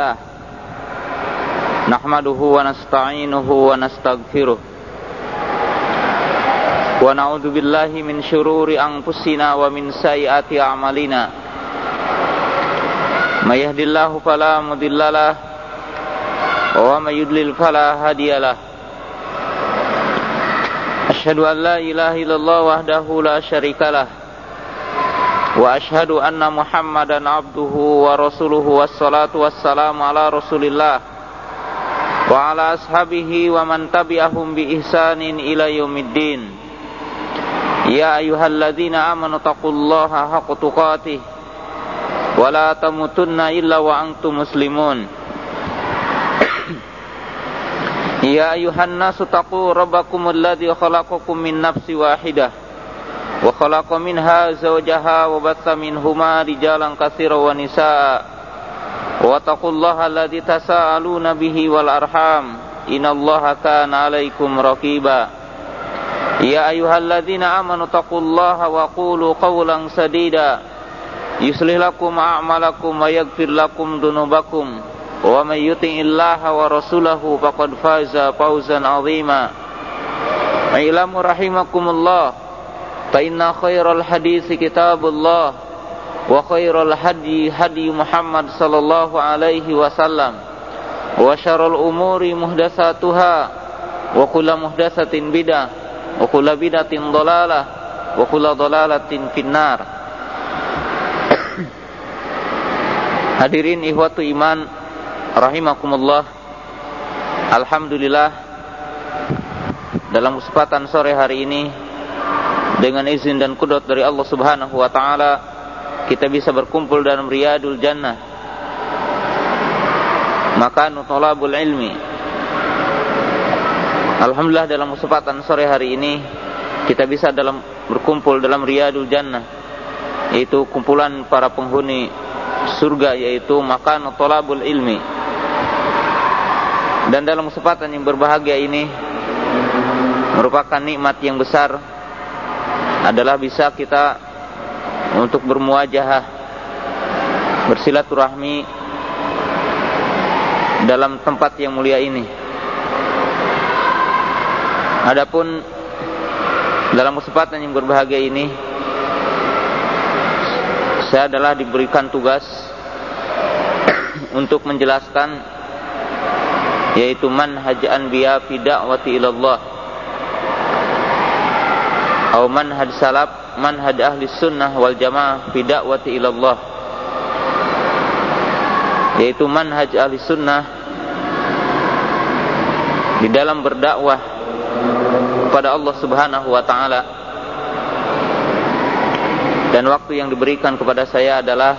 الله نحمده ونستعينه ونستغفره ونعوذ بالله من شرور أنفسنا ومن سيئات أعمالنا ما يهدي الله فلا مضل له ومن يضلل فلا هادي له أشهد أن لا إله إلا الله وحده لا شريك له وأشهد أن محمدا عبده ورسوله والصلاة والسلام على رسول الله وعلى أصحابه ومن تبعهم بإحسان إلى يوم الدين يا أيها الذين آمنوا اتقوا الله حق تقاته ولا تموتن إلا وأنتم مسلمون يا أيها الناس اتقوا ربكم الذي خلقكم من نفس واحدة وخلق منها زوجها وبث منهما رجالا كثيرا ونساء واتقوا الله الذي تساءلون به والأرحام إن الله كان عليكم رقيبا يا أيها الذين آمنوا اتقوا الله وقولوا قولا سديدا يصلح لكم أعمالكم ويغفر لكم ذنوبكم ومن يطع الله ورسوله فقد فاز فوزا عظيما اعلموا رحمكم الله فإن خير الحديث كتاب الله وخير الهدي هدي محمد صلى الله عليه وسلم وشر الأمور محدثاتها وكل محدثة بدعة وكل بدعة ضلالة وكل ضلالة في النار Hadirin ihwatu iman rahimakumullah. Alhamdulillah dalam kesempatan sore hari ini dengan izin dan kudrat dari Allah Subhanahu wa taala kita bisa berkumpul dalam riyadul jannah. Maka nutolabul ilmi. Alhamdulillah dalam kesempatan sore hari ini kita bisa dalam berkumpul dalam riyadul jannah yaitu kumpulan para penghuni surga yaitu makan tolabul ilmi dan dalam kesempatan yang berbahagia ini merupakan nikmat yang besar adalah bisa kita untuk bermuajahah bersilaturahmi dalam tempat yang mulia ini. Adapun dalam kesempatan yang berbahagia ini saya adalah diberikan tugas untuk menjelaskan yaitu manhaj anbiya fi da'wati ila Allah atau manhaj salaf manhaj ahli sunnah wal jamaah fi da'wati ila Allah yaitu manhaj ahli sunnah di dalam berdakwah kepada Allah Subhanahu wa taala. Dan waktu yang diberikan kepada saya adalah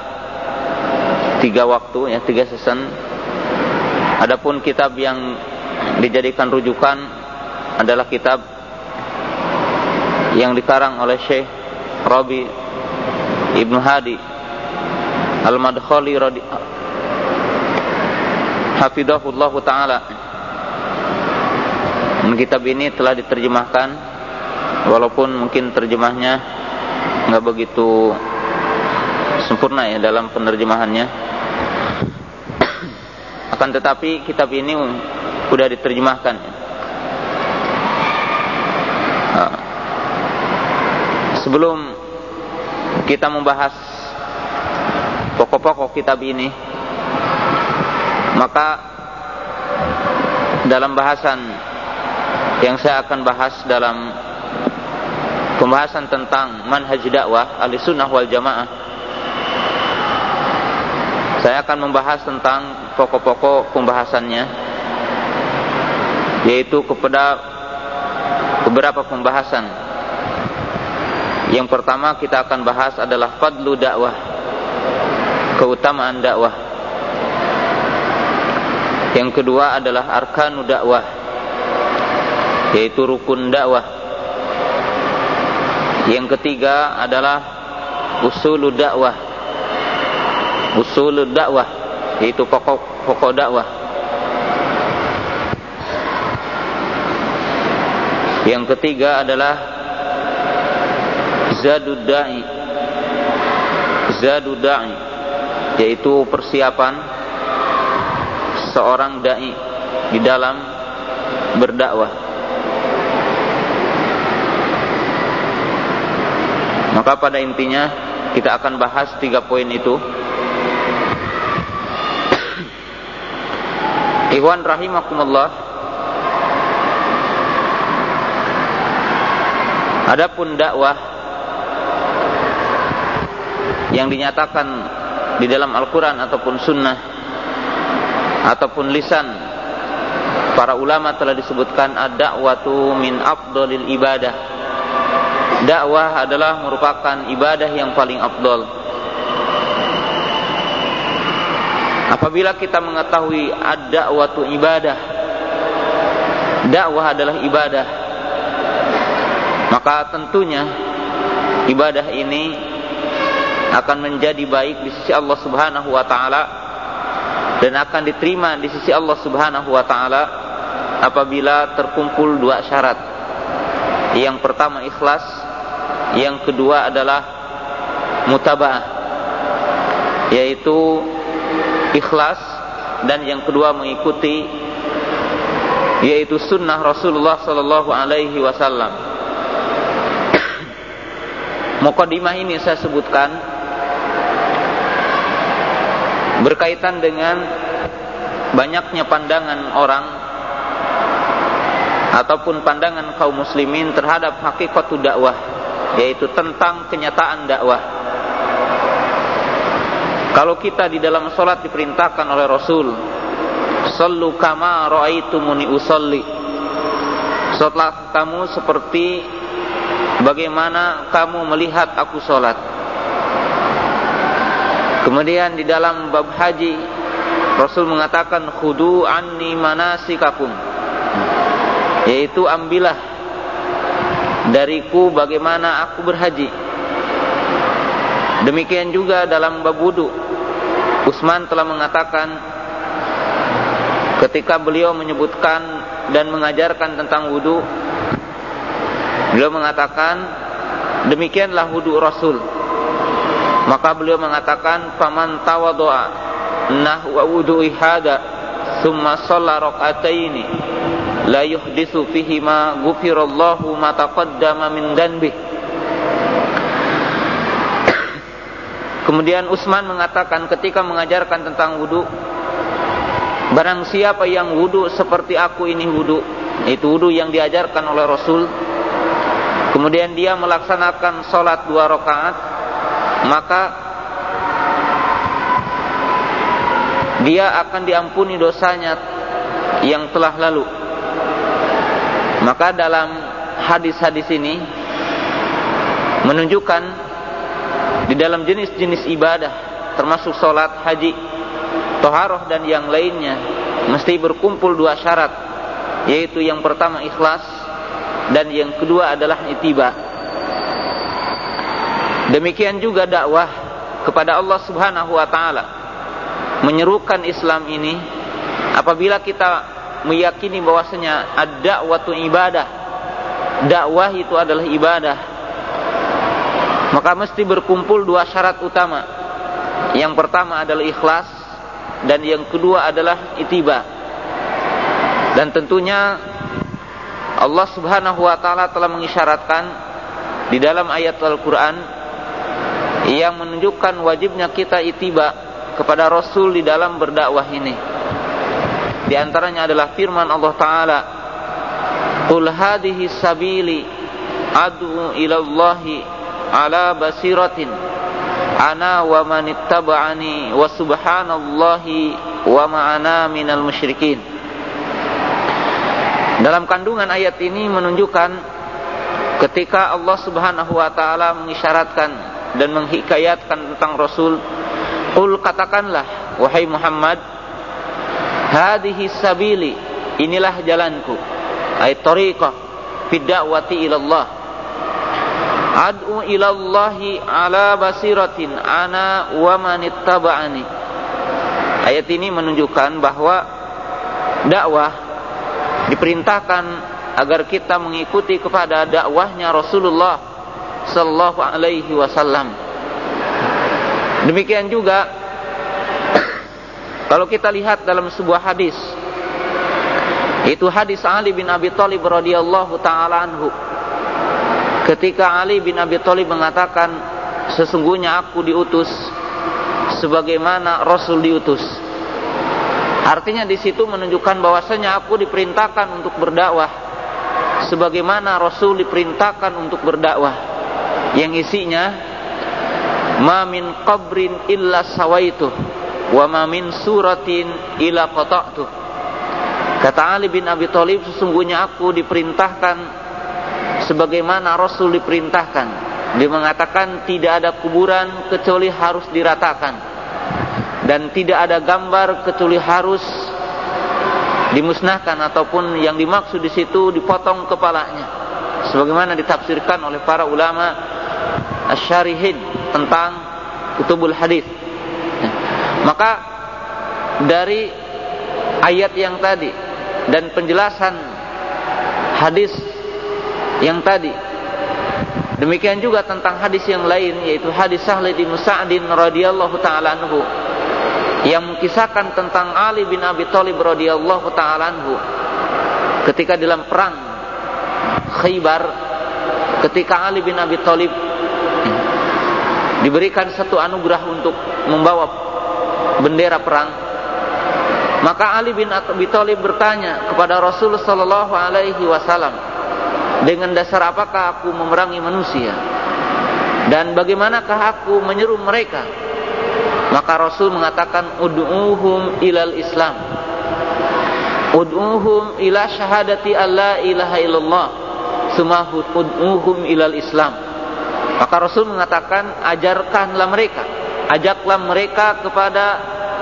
tiga waktu ya tiga season. Adapun kitab yang dijadikan rujukan adalah kitab yang dikarang oleh Syekh Rabi Ibnu Hadi Al-Madkhali Hafidahullah Ta'ala Kitab ini telah diterjemahkan Walaupun mungkin terjemahnya nggak begitu sempurna ya dalam penerjemahannya. Akan tetapi kitab ini sudah diterjemahkan. Sebelum kita membahas pokok-pokok kitab ini, maka dalam bahasan yang saya akan bahas dalam pembahasan tentang manhaj dakwah ahli sunnah wal jamaah saya akan membahas tentang pokok-pokok pembahasannya yaitu kepada beberapa pembahasan yang pertama kita akan bahas adalah fadlu dakwah keutamaan dakwah yang kedua adalah arkanu dakwah yaitu rukun dakwah yang ketiga adalah usul dakwah. Usul dakwah yaitu pokok-pokok dakwah. Yang ketiga adalah zadud da'i. Zadud da'i yaitu persiapan seorang dai di dalam berdakwah. Maka pada intinya kita akan bahas tiga poin itu. Ikhwan rahimakumullah. Adapun dakwah yang dinyatakan di dalam Al-Quran ataupun Sunnah ataupun lisan para ulama telah disebutkan ad-da'watu min afdalil ibadah. Dakwah adalah merupakan ibadah yang paling afdal. Apabila kita mengetahui ad-da'watu ibadah dakwah adalah ibadah maka tentunya ibadah ini akan menjadi baik di sisi Allah Subhanahu wa taala dan akan diterima di sisi Allah Subhanahu wa taala apabila terkumpul dua syarat. Yang pertama ikhlas, yang kedua adalah mutabaah yaitu ikhlas dan yang kedua mengikuti yaitu sunnah Rasulullah sallallahu alaihi wasallam. Mukadimah ini saya sebutkan berkaitan dengan banyaknya pandangan orang ataupun pandangan kaum muslimin terhadap hakikat dakwah yaitu tentang kenyataan dakwah. Kalau kita di dalam solat diperintahkan oleh Rasul sallu kama ra'aitumuni usalli. Solatlah kamu seperti bagaimana kamu melihat aku solat Kemudian di dalam bab haji Rasul mengatakan khudu anni manasikakum yaitu ambillah dariku bagaimana aku berhaji. Demikian juga dalam bab wudu Utsman telah mengatakan ketika beliau menyebutkan dan mengajarkan tentang wudu beliau mengatakan demikianlah wudu Rasul maka beliau mengatakan faman tawadhu'a nahwa wudu'i hada thumma shalla rak'ataini la yuhditsu fihi ma ghufirallahu ma taqaddama min danbi Kemudian Utsman mengatakan ketika mengajarkan tentang wudu Barang siapa yang wudu seperti aku ini wudu Itu wudu yang diajarkan oleh Rasul Kemudian dia melaksanakan sholat dua rakaat maka dia akan diampuni dosanya yang telah lalu. Maka dalam hadis-hadis ini menunjukkan di dalam jenis-jenis ibadah termasuk sholat, haji, toharoh dan yang lainnya mesti berkumpul dua syarat yaitu yang pertama ikhlas dan yang kedua adalah itiba. Demikian juga dakwah kepada Allah Subhanahu wa taala. Menyerukan Islam ini apabila kita meyakini bahwasanya ad-da'watu ibadah. Dakwah itu adalah ibadah. Maka mesti berkumpul dua syarat utama. Yang pertama adalah ikhlas dan yang kedua adalah itiba. Dan tentunya Allah Subhanahu wa taala telah mengisyaratkan di dalam ayat Al-Qur'an yang menunjukkan wajibnya kita itiba kepada Rasul di dalam berdakwah ini. Di antaranya adalah firman Allah Taala, "Qul hadhihi sabili ad'u ila Allah ala basiratin ana wa man ittaba'ani wa subhanallahi wa ma'ana minal musyrikin." Dalam kandungan ayat ini menunjukkan ketika Allah Subhanahu wa taala mengisyaratkan dan menghikayatkan tentang Rasul Qul katakanlah wahai Muhammad hadhihi sabili inilah jalanku ay tariqah fid da'wati ila Allah ad'u ila Allah ala basiratin ana wa man ittaba'ani. Ayat ini menunjukkan bahwa dakwah diperintahkan agar kita mengikuti kepada dakwahnya Rasulullah sallallahu alaihi wasallam. Demikian juga Kalau kita lihat dalam sebuah hadis itu hadis Ali bin Abi Thalib radhiyallahu taala anhu. Ketika Ali bin Abi Thalib mengatakan sesungguhnya aku diutus sebagaimana Rasul diutus. Artinya di situ menunjukkan bahwasanya aku diperintahkan untuk berdakwah sebagaimana Rasul diperintahkan untuk berdakwah yang isinya ma min qabrin illa sawaitu wa ma min suratin ila qata'tu. Kata Ali bin Abi Thalib sesungguhnya aku diperintahkan sebagaimana Rasul diperintahkan. Dia mengatakan tidak ada kuburan kecuali harus diratakan. Dan tidak ada gambar kecuali harus dimusnahkan ataupun yang dimaksud di situ dipotong kepalanya. Sebagaimana ditafsirkan oleh para ulama asyarihin tentang kutubul hadis. Maka dari ayat yang tadi dan penjelasan hadis yang tadi demikian juga tentang hadis yang lain yaitu hadis Sahl bin Sa'din radhiyallahu taala anhu yang mengisahkan tentang Ali bin Abi Thalib radhiyallahu taala anhu ketika dalam perang Khaybar ketika Ali bin Abi Thalib diberikan satu anugerah untuk membawa bendera perang maka Ali bin Abi Thalib bertanya kepada Rasul sallallahu alaihi wasallam dengan dasar apakah aku memerangi manusia dan bagaimanakah aku menyeru mereka maka Rasul mengatakan ud'uhum ilal Islam. Ud'uhum ila syahadati alla ilaha illallah. Sumahud ud'uhum ilal Islam. Maka Rasul mengatakan ajarkanlah mereka, ajaklah mereka kepada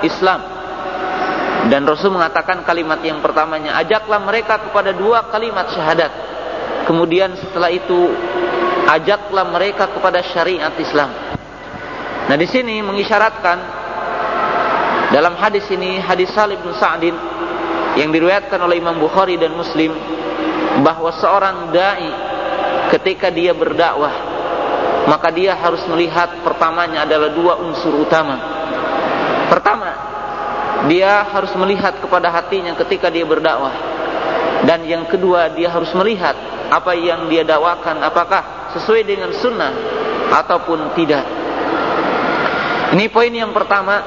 Islam. Dan Rasul mengatakan kalimat yang pertamanya, ajaklah mereka kepada dua kalimat syahadat. Kemudian setelah itu ajaklah mereka kepada syariat Islam. Nah di sini mengisyaratkan dalam hadis ini hadis Salib bin Sa'din yang diriwayatkan oleh Imam Bukhari dan Muslim bahwa seorang dai ketika dia berdakwah maka dia harus melihat pertamanya adalah dua unsur utama. Pertama, dia harus melihat kepada hatinya ketika dia berdakwah. Dan yang kedua, dia harus melihat apa yang dia dakwakan apakah sesuai dengan sunnah ataupun tidak. Ini poin yang pertama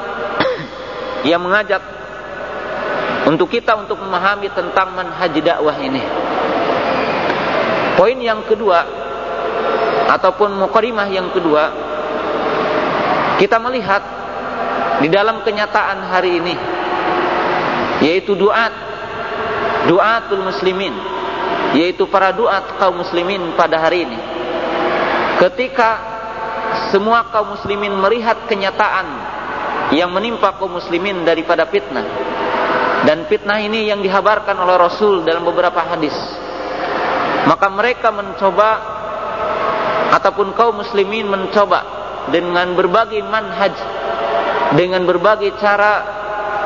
yang mengajak untuk kita untuk memahami tentang manhaj dakwah ini. Poin yang kedua ataupun mukadimah yang kedua kita melihat di dalam kenyataan hari ini yaitu doa doatul muslimin yaitu para doat kaum muslimin pada hari ini ketika semua kaum muslimin melihat kenyataan yang menimpa kaum muslimin daripada fitnah. Dan fitnah ini yang dihabarkan oleh Rasul dalam beberapa hadis. Maka mereka mencoba ataupun kaum muslimin mencoba dengan berbagai manhaj dengan berbagai cara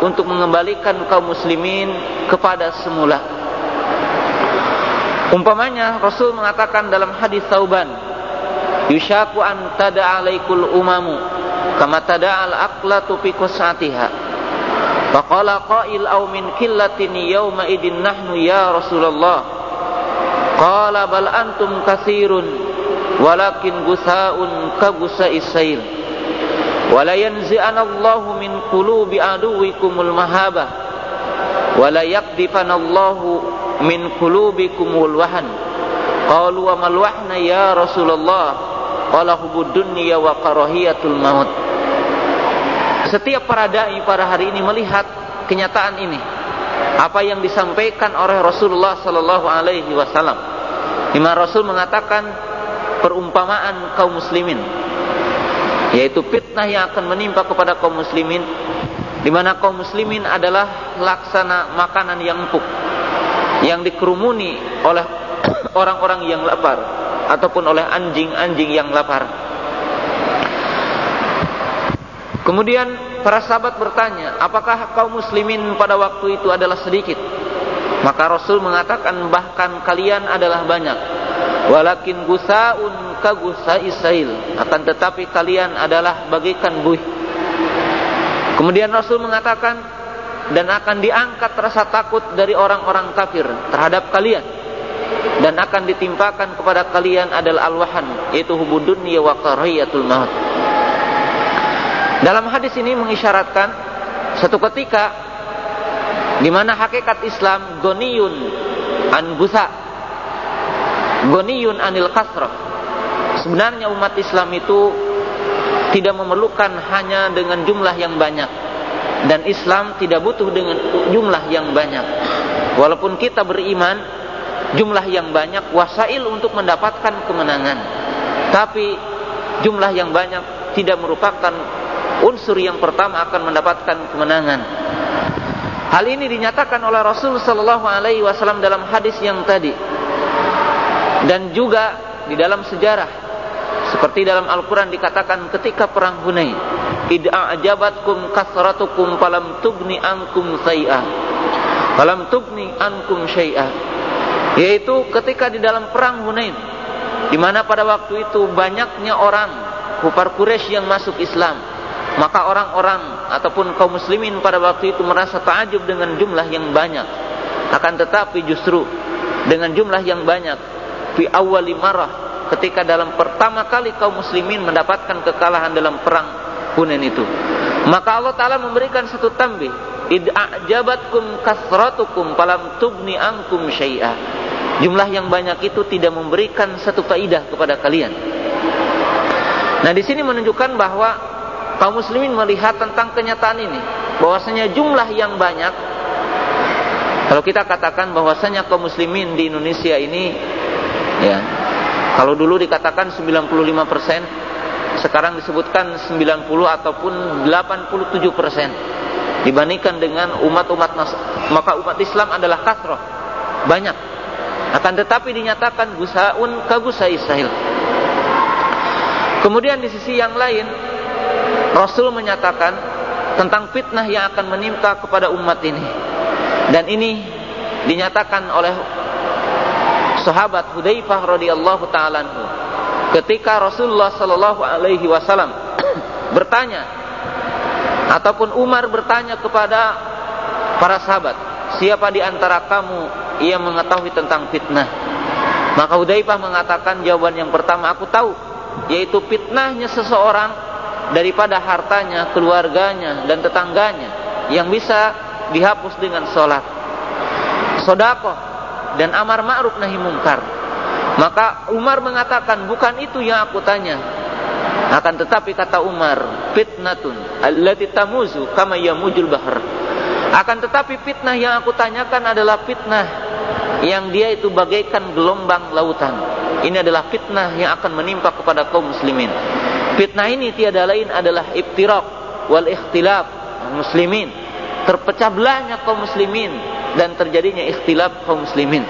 untuk mengembalikan kaum muslimin kepada semula. Umpamanya Rasul mengatakan dalam hadis Tauban yushaku an tada alaikul umamu kama tada al aqlatu fi qasatiha faqala qail aw min killatin yawma idin nahnu ya rasulullah. Qala bal antum katsirun walakin gusaun ka gusais sail wala Allahu min qulubi aduwikumul mahaba. Wala Allahu min qulubikumul wahan. Qalu wa wahna ya rasulullah? Qala hubud dunya wa karahiyatul maut. Setiap para dai pada hari ini melihat kenyataan ini. Apa yang disampaikan oleh Rasulullah sallallahu alaihi wasallam. Di mana Rasul mengatakan perumpamaan kaum muslimin yaitu fitnah yang akan menimpa kepada kaum muslimin di mana kaum muslimin adalah laksana makanan yang empuk yang dikerumuni oleh orang-orang yang lapar ataupun oleh anjing-anjing yang lapar. Kemudian para sahabat bertanya, apakah kaum muslimin pada waktu itu adalah sedikit? Maka Rasul mengatakan bahkan kalian adalah banyak. Walakin gusaun ka isail. Akan tetapi kalian adalah bagikan buih. Kemudian Rasul mengatakan, dan akan diangkat rasa takut dari orang-orang kafir terhadap kalian dan akan ditimpakan kepada kalian adalah alwahan yaitu hubud dunia wa maut. Dalam hadis ini mengisyaratkan satu ketika di mana hakikat Islam goniyun an busa goniyun anil kasrah. Sebenarnya umat Islam itu tidak memerlukan hanya dengan jumlah yang banyak. Dan Islam tidak butuh dengan jumlah yang banyak. Walaupun kita beriman jumlah yang banyak wasail untuk mendapatkan kemenangan. Tapi jumlah yang banyak tidak merupakan unsur yang pertama akan mendapatkan kemenangan. Hal ini dinyatakan oleh Rasul sallallahu alaihi wasallam dalam hadis yang tadi dan juga di dalam sejarah seperti dalam Al-Quran dikatakan ketika perang Hunain. Id'a'jabatkum kasratukum falam tugni ankum say'ah. Falam tugni ankum syai'ah. Yaitu ketika di dalam perang Hunain. di mana pada waktu itu banyaknya orang kufar Quraisy yang masuk Islam. Maka orang-orang ataupun kaum muslimin pada waktu itu merasa takjub dengan jumlah yang banyak. Akan tetapi justru dengan jumlah yang banyak fi awwali marah ketika dalam pertama kali kaum muslimin mendapatkan kekalahan dalam perang Hunain itu. Maka Allah Ta'ala memberikan satu tambih. Id'ajabatkum kasratukum palam tubni angkum syai'ah. Jumlah yang banyak itu tidak memberikan satu faidah kepada kalian. Nah di sini menunjukkan bahwa kaum muslimin melihat tentang kenyataan ini. Bahwasanya jumlah yang banyak. Kalau kita katakan bahwasanya kaum muslimin di Indonesia ini ya. Kalau dulu dikatakan 95%, sekarang disebutkan 90 ataupun 87% dibandingkan dengan umat-umat maka umat Islam adalah kasroh. Banyak. Akan tetapi dinyatakan gusaun kagusa Israel kemudian di sisi yang lain Rasul menyatakan tentang fitnah yang akan menimpa kepada umat ini. Dan ini dinyatakan oleh sahabat Hudzaifah radhiyallahu taala ketika Rasulullah sallallahu alaihi wasallam bertanya ataupun Umar bertanya kepada para sahabat, siapa di antara kamu yang mengetahui tentang fitnah? Maka Hudzaifah mengatakan jawaban yang pertama aku tahu, yaitu fitnahnya seseorang daripada hartanya, keluarganya dan tetangganya yang bisa dihapus dengan sholat. Sodakoh dan amar ma'ruf nahi mungkar. Maka Umar mengatakan, bukan itu yang aku tanya. Akan tetapi kata Umar, fitnatun allati tamuzu kama yamujul bahr. Akan tetapi fitnah yang aku tanyakan adalah fitnah yang dia itu bagaikan gelombang lautan. Ini adalah fitnah yang akan menimpa kepada kaum muslimin. Fitnah ini tiada lain adalah ibtiraq wal ikhtilaf muslimin. Terpecah belahnya kaum muslimin dan terjadinya ikhtilaf kaum muslimin.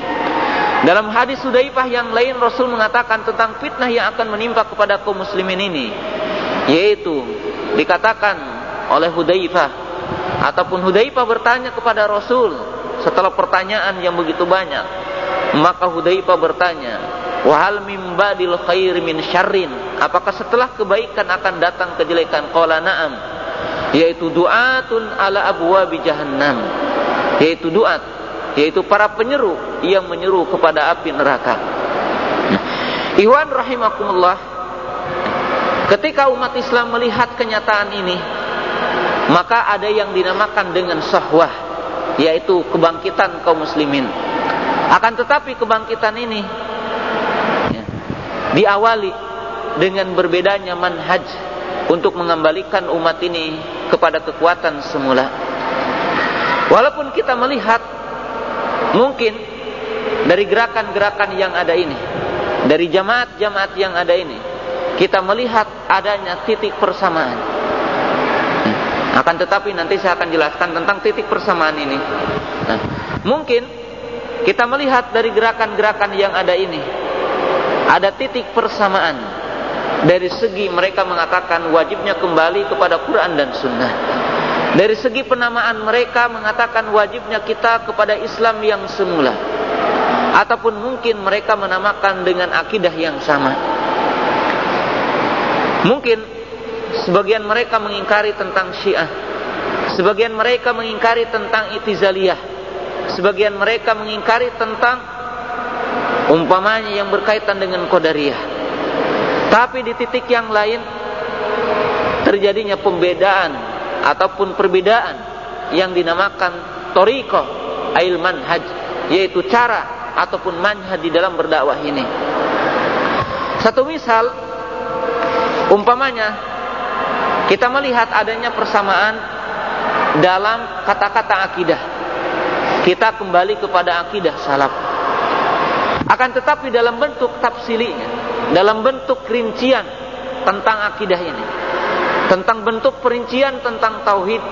Dalam hadis Hudzaifah yang lain Rasul mengatakan tentang fitnah yang akan menimpa kepada kaum muslimin ini yaitu dikatakan oleh Hudzaifah ataupun Hudzaifah bertanya kepada Rasul setelah pertanyaan yang begitu banyak maka Hudzaifah bertanya wahal min ba'dil khair min syarrin? Apakah setelah kebaikan akan datang kejelekan? Qala na'am yaitu du'atun ala abwabi jahannam. Yaitu duat yaitu para penyeru yang menyeru kepada api neraka. Iwan rahimakumullah ketika umat Islam melihat kenyataan ini maka ada yang dinamakan dengan sahwah yaitu kebangkitan kaum muslimin. Akan tetapi kebangkitan ini ya, diawali dengan berbedanya manhaj untuk mengembalikan umat ini kepada kekuatan semula Walaupun kita melihat mungkin dari gerakan-gerakan yang ada ini, dari jamaat-jamaat yang ada ini, kita melihat adanya titik persamaan. Akan tetapi nanti saya akan jelaskan tentang titik persamaan ini. Nah, mungkin kita melihat dari gerakan-gerakan yang ada ini, ada titik persamaan dari segi mereka mengatakan wajibnya kembali kepada Quran dan Sunnah. Dari segi penamaan mereka mengatakan wajibnya kita kepada Islam yang semula. Ataupun mungkin mereka menamakan dengan akidah yang sama. Mungkin sebagian mereka mengingkari tentang Syiah. Sebagian mereka mengingkari tentang itizaliyah. Sebagian mereka mengingkari tentang umpamanya yang berkaitan dengan qadariyah. Tapi di titik yang lain terjadinya pembedaan ataupun perbedaan yang dinamakan toriko ail manhaj yaitu cara ataupun manhaj di dalam berdakwah ini. Satu misal umpamanya kita melihat adanya persamaan dalam kata-kata akidah. Kita kembali kepada akidah salaf. Akan tetapi dalam bentuk tafsilinya, dalam bentuk rincian tentang akidah ini. Tentang bentuk perincian tentang tauhid,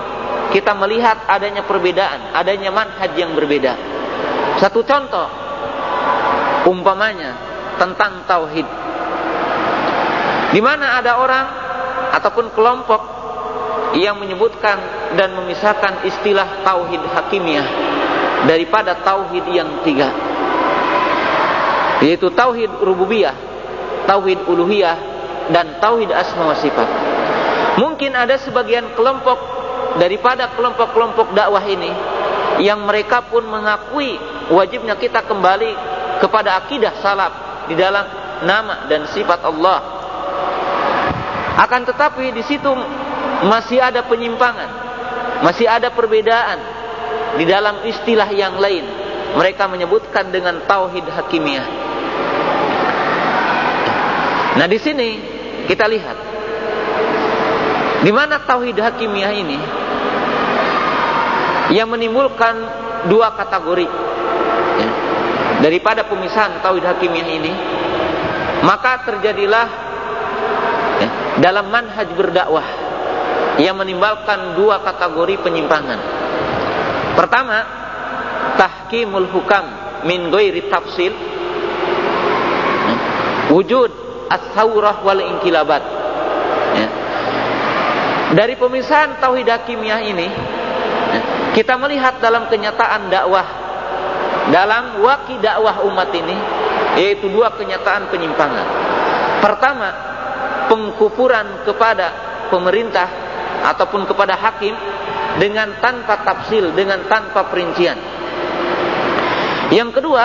kita melihat adanya perbedaan, adanya manhaj yang berbeda. Satu contoh, umpamanya tentang tauhid. Di mana ada orang ataupun kelompok yang menyebutkan dan memisahkan istilah tauhid hakimiyah daripada tauhid yang tiga. Yaitu tauhid rububiyah, tauhid uluhiyah dan tauhid asma wa sifat. Mungkin ada sebagian kelompok daripada kelompok-kelompok dakwah ini yang mereka pun mengakui wajibnya kita kembali kepada akidah salaf di dalam nama dan sifat Allah. Akan tetapi di situ masih ada penyimpangan, masih ada perbedaan di dalam istilah yang lain. Mereka menyebutkan dengan tauhid hakimiyah. Nah, di sini kita lihat. Di mana tauhid hakimiyah ini? Yang menimbulkan dua kategori. Ya, daripada pemisahan tauhid hakimiyah ini maka terjadilah ya, dalam manhaj berdakwah yang menimbulkan dua kategori penyimpangan. Pertama tahkimul hukam min ghairi tafsil. Ya, wujud as-saurah wal inkilabat dari pemisahan tauhid hakimiyah ini kita melihat dalam kenyataan dakwah dalam waki dakwah umat ini yaitu dua kenyataan penyimpangan. Pertama, pengkupuran kepada pemerintah ataupun kepada hakim dengan tanpa tafsil, dengan tanpa perincian. Yang kedua,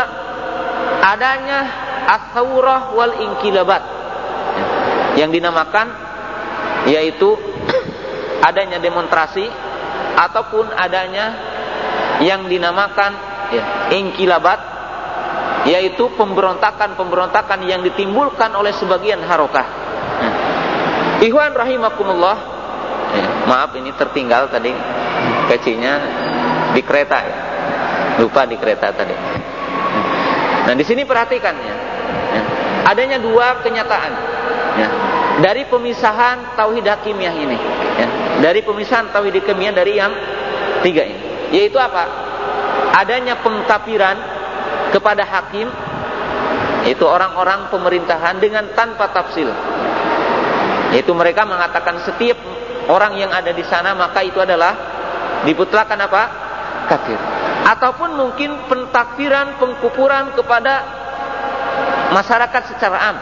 adanya as-saurah wal inkilabat yang dinamakan yaitu adanya demonstrasi ataupun adanya yang dinamakan ya, ingkilabat yaitu pemberontakan-pemberontakan yang ditimbulkan oleh sebagian harokah. Nah. Ikhwan rahimakumullah. Ya, maaf ini tertinggal tadi kecinya di kereta. Lupa di kereta tadi. Nah, di sini perhatikan ya. Ya. Adanya dua kenyataan. Ya. Dari pemisahan tauhid hakimiyah ini. Ya dari pemisahan tauhid kemiah dari yang tiga ini yaitu apa adanya pengkapiran kepada hakim itu orang-orang pemerintahan dengan tanpa tafsil yaitu mereka mengatakan setiap orang yang ada di sana maka itu adalah diputlakan apa kafir ataupun mungkin pentakfiran pengkupuran kepada masyarakat secara am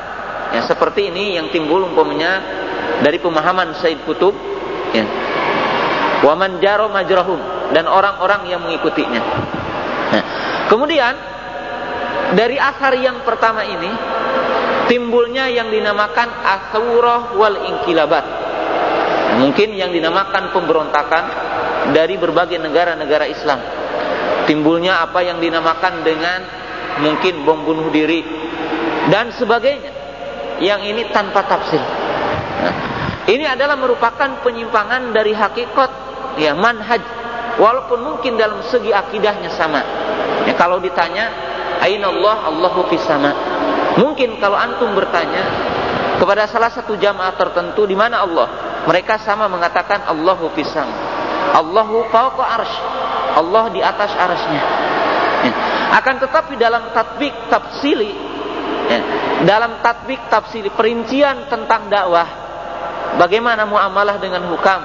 ya seperti ini yang timbul umpamanya dari pemahaman Said Kutub ya. Waman jaro majrahum dan orang-orang yang mengikutinya. Nah, kemudian dari asar yang pertama ini timbulnya yang dinamakan asawurah wal inkilabat. Mungkin yang dinamakan pemberontakan dari berbagai negara-negara Islam. Timbulnya apa yang dinamakan dengan mungkin bom bunuh diri dan sebagainya. Yang ini tanpa tafsir. Ini adalah merupakan penyimpangan dari hakikat ya manhaj walaupun mungkin dalam segi akidahnya sama. Ya kalau ditanya aina Allah Allahu fis sama. Mungkin kalau antum bertanya kepada salah satu jamaah tertentu di mana Allah, mereka sama mengatakan Allahu fis sama. Allahu fawqa arsy. Allah di atas arasnya. Ya. Akan tetapi dalam tatbik tafsili ya, dalam tatbik tafsili perincian tentang dakwah Bagaimana muamalah dengan hukam?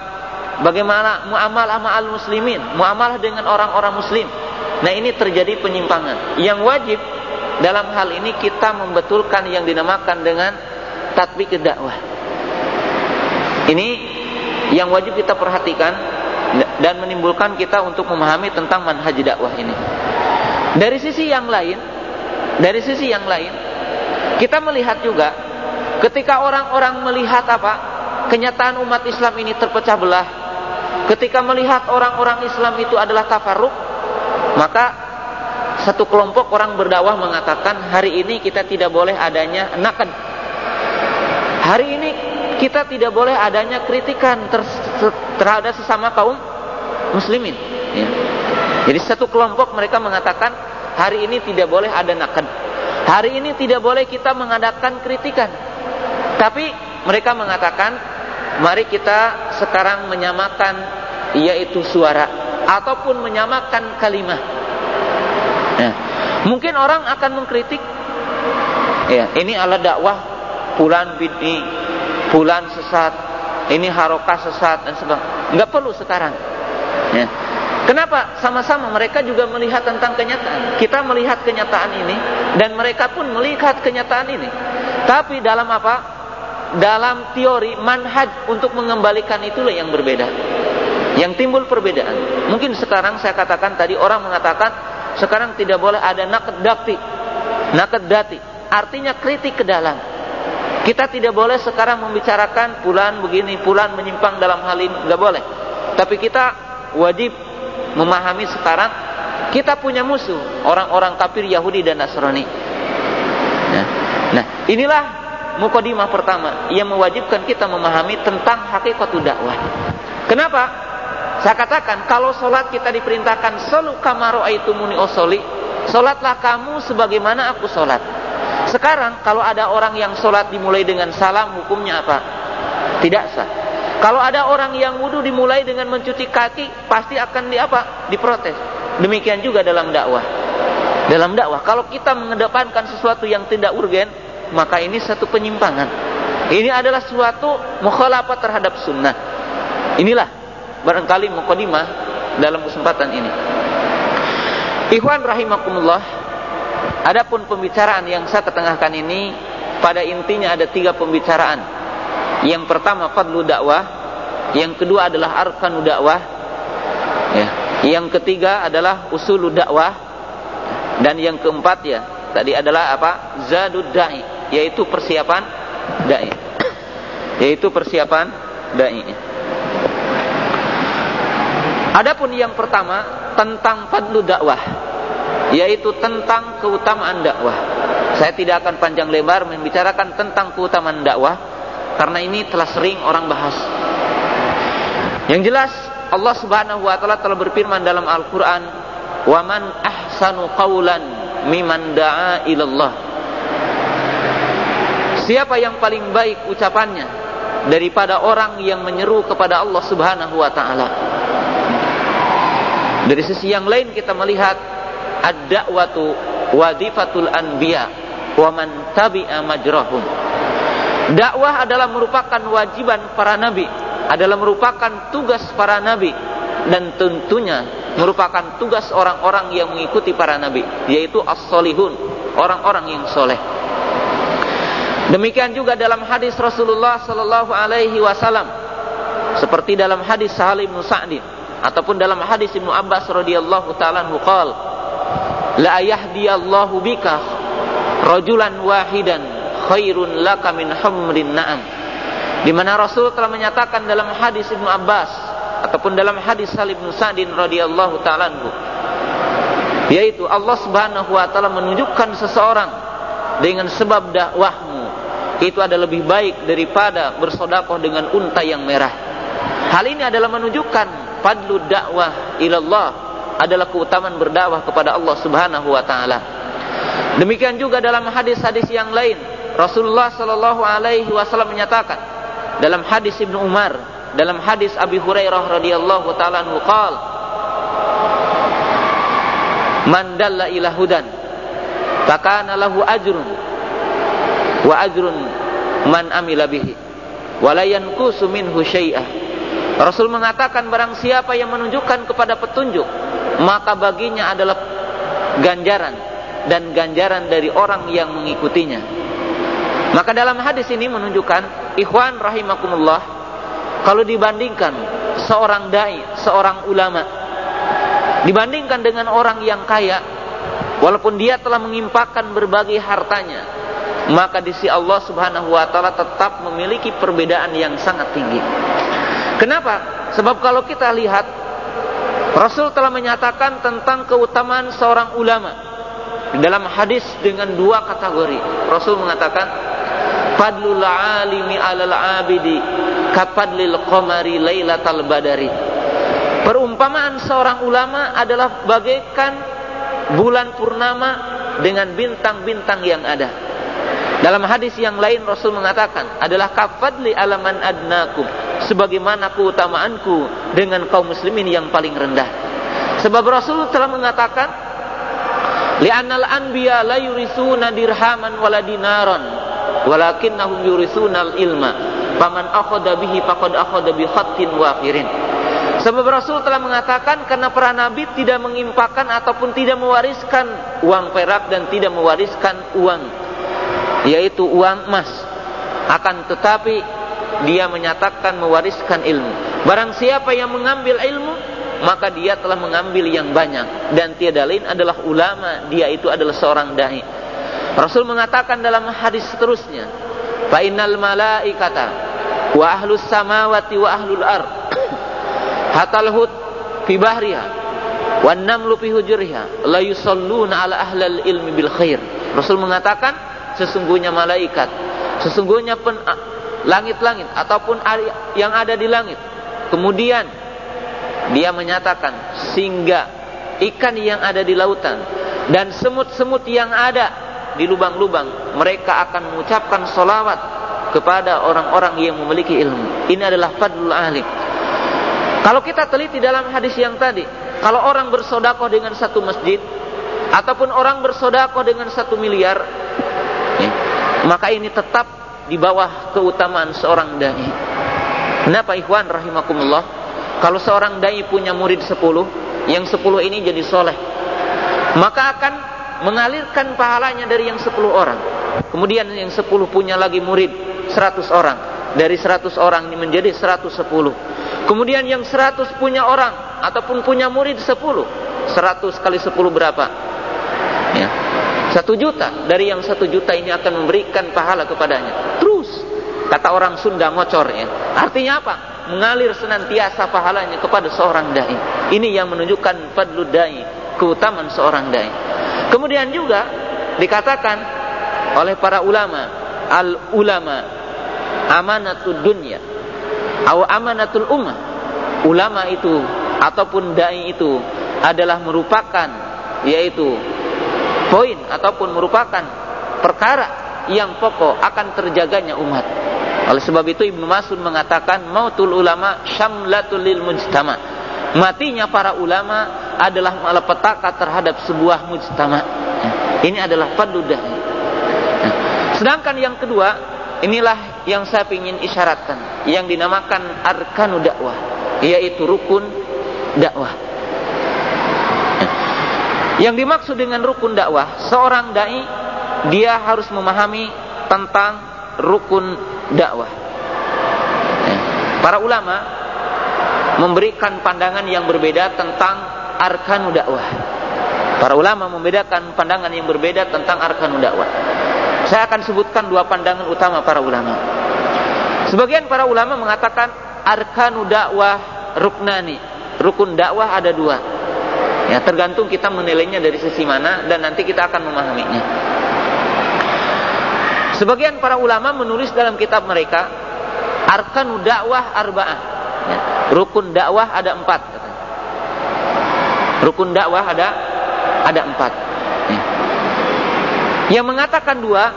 Bagaimana muamalah ma'al muslimin? Muamalah dengan orang-orang muslim. Nah ini terjadi penyimpangan. Yang wajib dalam hal ini kita membetulkan yang dinamakan dengan tatbik dakwah. Ini yang wajib kita perhatikan dan menimbulkan kita untuk memahami tentang manhaj dakwah ini. Dari sisi yang lain, dari sisi yang lain, kita melihat juga ketika orang-orang melihat apa? Kenyataan umat Islam ini terpecah belah. Ketika melihat orang-orang Islam itu adalah tafarruq, maka satu kelompok orang berdakwah mengatakan hari ini kita tidak boleh adanya nakad. Hari ini kita tidak boleh adanya kritikan ter terhadap sesama kaum muslimin. Ya. Jadi satu kelompok mereka mengatakan hari ini tidak boleh ada nakad. Hari ini tidak boleh kita mengadakan kritikan. Tapi mereka mengatakan mari kita sekarang menyamakan yaitu suara ataupun menyamakan kalimat. Ya. Mungkin orang akan mengkritik ya, ini adalah dakwah pulan bid'i bulan sesat, ini harokah sesat dan sebagainya. Enggak perlu sekarang. Ya. Kenapa? Sama-sama mereka juga melihat tentang kenyataan. Kita melihat kenyataan ini dan mereka pun melihat kenyataan ini. Tapi dalam apa? Dalam teori manhaj untuk mengembalikan itulah yang berbeda. Yang timbul perbedaan. Mungkin sekarang saya katakan tadi orang mengatakan sekarang tidak boleh ada naked dati. Naked dati artinya kritik ke dalam. Kita tidak boleh sekarang membicarakan pulan begini, pulan menyimpang dalam hal ini, nggak boleh. Tapi kita wajib memahami sekarang kita punya musuh orang-orang kafir Yahudi dan Nasrani. Nah, nah inilah mukadimah pertama yang mewajibkan kita memahami tentang hakikat dakwah. Kenapa? Saya katakan kalau solat kita diperintahkan solu kamaro muni osoli, solatlah kamu sebagaimana aku solat. Sekarang kalau ada orang yang sholat dimulai dengan salam, hukumnya apa? Tidak sah. Kalau ada orang yang wudhu dimulai dengan mencuci kaki, pasti akan di apa? Diprotes. Demikian juga dalam dakwah. Dalam dakwah, kalau kita mengedepankan sesuatu yang tidak urgen, maka ini satu penyimpangan. Ini adalah suatu mukhalafat terhadap sunnah. Inilah barangkali mukadimah dalam kesempatan ini. Ikhwan rahimakumullah, Adapun pembicaraan yang saya ketengahkan ini pada intinya ada tiga pembicaraan. Yang pertama fadlu dakwah, yang kedua adalah arkanu dakwah, ya. yang ketiga adalah usulu dakwah, dan yang keempat ya tadi adalah apa zadud dai, yaitu persiapan dai, yaitu persiapan dai. Adapun yang pertama tentang fadlu dakwah yaitu tentang keutamaan dakwah. Saya tidak akan panjang lebar membicarakan tentang keutamaan dakwah karena ini telah sering orang bahas. Yang jelas Allah Subhanahu wa taala telah berfirman dalam Al-Qur'an, "Wa man ahsanu qawlan mimman da'a ilallah." Siapa yang paling baik ucapannya daripada orang yang menyeru kepada Allah Subhanahu wa taala? Dari sisi yang lain kita melihat ad-da'watu wadifatul anbiya wa man tabi'a majrahum. Dakwah adalah merupakan wajiban para nabi, adalah merupakan tugas para nabi dan tentunya merupakan tugas orang-orang yang mengikuti para nabi, yaitu as-solihun, orang-orang yang soleh. Demikian juga dalam hadis Rasulullah sallallahu alaihi wasallam seperti dalam hadis Sahal bin Sa'di ataupun dalam hadis Ibnu Abbas radhiyallahu taala qala la yahdiyallahu bika rajulan wahidan khairun laka min humrin na'am di mana Rasul telah menyatakan dalam hadis Ibnu Abbas ataupun dalam hadis Salim bin Sa'din radhiyallahu taala yaitu Allah Subhanahu wa taala menunjukkan seseorang dengan sebab dakwahmu itu adalah lebih baik daripada bersodakoh dengan unta yang merah. Hal ini adalah menunjukkan padlu dakwah ilallah adalah keutamaan berdakwah kepada Allah Subhanahu wa taala. Demikian juga dalam hadis-hadis yang lain, Rasulullah sallallahu alaihi wasallam menyatakan dalam hadis Ibnu Umar, dalam hadis Abi Hurairah radhiyallahu taala anhu qala Man dalla ila hudan fakana lahu ajrun wa ajrun man amila bihi wa la minhu syai'ah. Rasul mengatakan barang siapa yang menunjukkan kepada petunjuk maka baginya adalah ganjaran dan ganjaran dari orang yang mengikutinya. Maka dalam hadis ini menunjukkan ikhwan rahimakumullah kalau dibandingkan seorang dai, seorang ulama dibandingkan dengan orang yang kaya walaupun dia telah mengimpakkan berbagai hartanya maka di sisi Allah Subhanahu wa taala tetap memiliki perbedaan yang sangat tinggi. Kenapa? Sebab kalau kita lihat Rasul telah menyatakan tentang keutamaan seorang ulama dalam hadis dengan dua kategori. Rasul mengatakan fadlul alimi alal abidi kapadlil qamari lailatal badari. Perumpamaan seorang ulama adalah bagaikan bulan purnama dengan bintang-bintang yang ada. Dalam hadis yang lain Rasul mengatakan adalah kafadli alaman adnakum sebagaimana keutamaanku dengan kaum muslimin yang paling rendah. Sebab Rasul telah mengatakan li'annal anbiya la yurisuna dirhaman wala dinaron walakinnahum yurisunal ilma. Faman akhadha bihi faqad akhadha bi khattin wafirin sebab Rasul telah mengatakan karena para nabi tidak mengimpakkan ataupun tidak mewariskan uang perak dan tidak mewariskan uang yaitu uang emas. Akan tetapi dia menyatakan mewariskan ilmu. Barang siapa yang mengambil ilmu maka dia telah mengambil yang banyak. Dan tiada lain adalah ulama dia itu adalah seorang dai Rasul mengatakan dalam hadis seterusnya, "Fa innal malaikata wa ahlus samawati wa ahlul ar hatal hut fi bahriha wan namlu fi hujriha la yusalluna ala ahlil ilmi bil khair." Rasul mengatakan sesungguhnya malaikat, sesungguhnya langit-langit ataupun yang ada di langit. Kemudian dia menyatakan sehingga ikan yang ada di lautan dan semut-semut yang ada di lubang-lubang mereka akan mengucapkan solawat kepada orang-orang yang memiliki ilmu. Ini adalah fadlul ahli. Kalau kita teliti dalam hadis yang tadi kalau orang bersodakoh dengan satu masjid ataupun orang bersodakoh dengan satu miliar ya, maka ini tetap di bawah keutamaan seorang dai. Kenapa ikhwan rahimakumullah? Kalau seorang dai punya murid sepuluh yang sepuluh ini jadi soleh maka akan mengalirkan pahalanya dari yang 10 orang. Kemudian yang 10 punya lagi murid 100 orang. Dari 100 orang ini menjadi 110. Kemudian yang 100 punya orang ataupun punya murid 10. 100 kali 10 berapa? Ya. Satu juta. Dari yang satu juta ini akan memberikan pahala kepadanya. Terus. Kata orang Sunda ngocor ya. Artinya apa? Mengalir senantiasa pahalanya kepada seorang dai. Ini yang menunjukkan fadlu dai. Keutamaan seorang dai. Kemudian juga dikatakan oleh para ulama, al ulama amanatul dunya atau amanatul ummah. Ulama itu ataupun dai itu adalah merupakan yaitu poin ataupun merupakan perkara yang pokok akan terjaganya umat. Oleh sebab itu Ibnu Mas'ud mengatakan mautul ulama syamlatul lil mujtama. Matinya para ulama adalah malapetaka terhadap sebuah mujtama. Ini adalah fadlu da'i. Sedangkan yang kedua, inilah yang saya ingin isyaratkan, yang dinamakan arkanu dakwah, yaitu rukun dakwah. Yang dimaksud dengan rukun dakwah, seorang dai dia harus memahami tentang rukun dakwah. Para ulama memberikan pandangan yang berbeda tentang arkanu dakwah. Para ulama membedakan pandangan yang berbeda tentang arkanu dakwah. Saya akan sebutkan dua pandangan utama para ulama. Sebagian para ulama mengatakan arkanu dakwah ruknani. Rukun dakwah ada dua. Ya, tergantung kita menilainya dari sisi mana dan nanti kita akan memahaminya. Sebagian para ulama menulis dalam kitab mereka arkanu dakwah arba'ah. Ya, rukun dakwah ada empat. Rukun dakwah ada ada empat. Ya. Yang mengatakan dua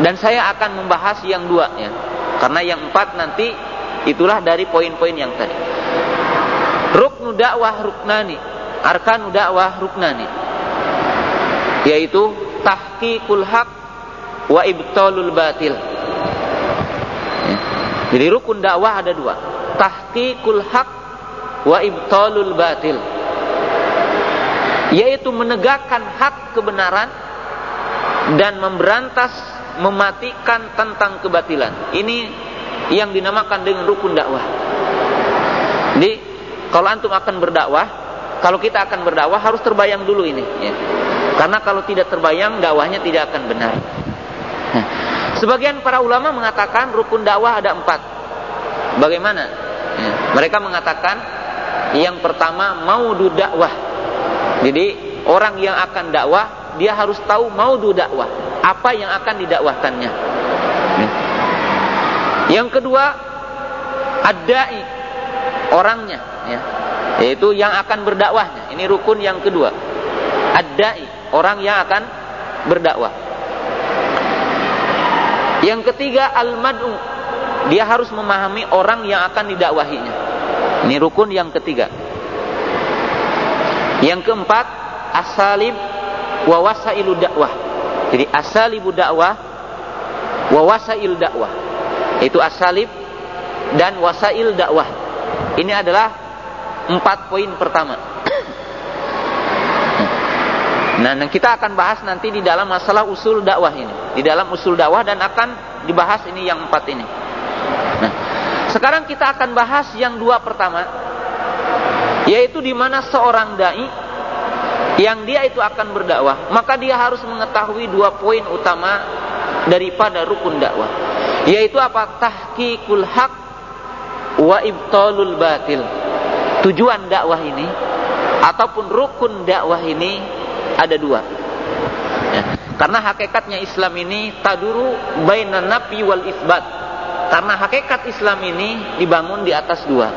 dan saya akan membahas yang dua ya. Karena yang empat nanti itulah dari poin-poin yang tadi. Ruknu dakwah ruknani, arkanu dakwah ruknani. Yaitu tahqiqul haq wa ibtalul batil. Ya. Jadi rukun dakwah ada dua. Tahqiqul haq wa ibtalul batil yaitu menegakkan hak kebenaran dan memberantas mematikan tentang kebatilan. Ini yang dinamakan dengan rukun dakwah. Jadi kalau antum akan berdakwah, kalau kita akan berdakwah harus terbayang dulu ini. Ya. Karena kalau tidak terbayang, dakwahnya tidak akan benar. Sebagian para ulama mengatakan rukun dakwah ada empat. Bagaimana? Mereka mengatakan yang pertama mau dakwah. Jadi orang yang akan dakwah dia harus tahu mau dakwah apa yang akan didakwahkannya. Ya. Yang kedua adai orangnya ya yaitu yang akan berdakwahnya ini rukun yang kedua adai orang yang akan berdakwah yang ketiga al-mad'u dia harus memahami orang yang akan didakwahinya. Ini rukun yang ketiga. Yang keempat asalib wa wasailu dakwah. Jadi asalibu dakwah wa wasail dakwah. Itu asalib dan wasail dakwah. Ini adalah empat poin pertama. Nah, kita akan bahas nanti di dalam masalah usul dakwah ini, di dalam usul dakwah dan akan dibahas ini yang empat ini. Nah, sekarang kita akan bahas yang dua pertama, yaitu di mana seorang dai yang dia itu akan berdakwah, maka dia harus mengetahui dua poin utama daripada rukun dakwah, yaitu apa? Tahqiqul haq wa ibtalul batil. Tujuan dakwah ini ataupun rukun dakwah ini ada dua. Ya. Karena hakikatnya Islam ini taduru bainan nafi wal isbat. Karena hakikat Islam ini dibangun di atas dua.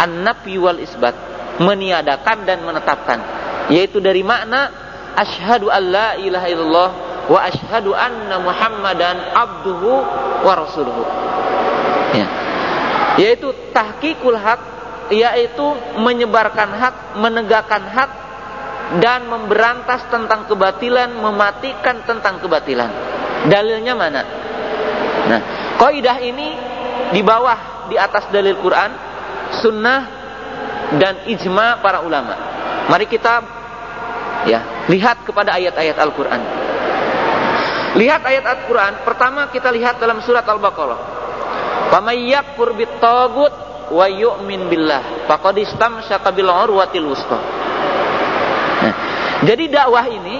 An-nafi wal isbat. Meniadakan dan menetapkan. Yaitu dari makna asyhadu alla ilaha illallah wa asyhadu anna muhammadan abduhu wa rasuluhu. Ya. Yaitu tahqiqul hak yaitu menyebarkan hak, menegakkan hak dan memberantas tentang kebatilan, mematikan tentang kebatilan. Dalilnya mana? Nah, kaidah ini di bawah di atas dalil Quran, sunnah dan ijma para ulama. Mari kita ya, lihat kepada ayat-ayat Al-Qur'an. Lihat ayat Al-Qur'an, pertama kita lihat dalam surat Al-Baqarah. Faman yakfur bit-tagut wa yu'min billah faqad istamsaka bil urwatil wusta. Jadi dakwah ini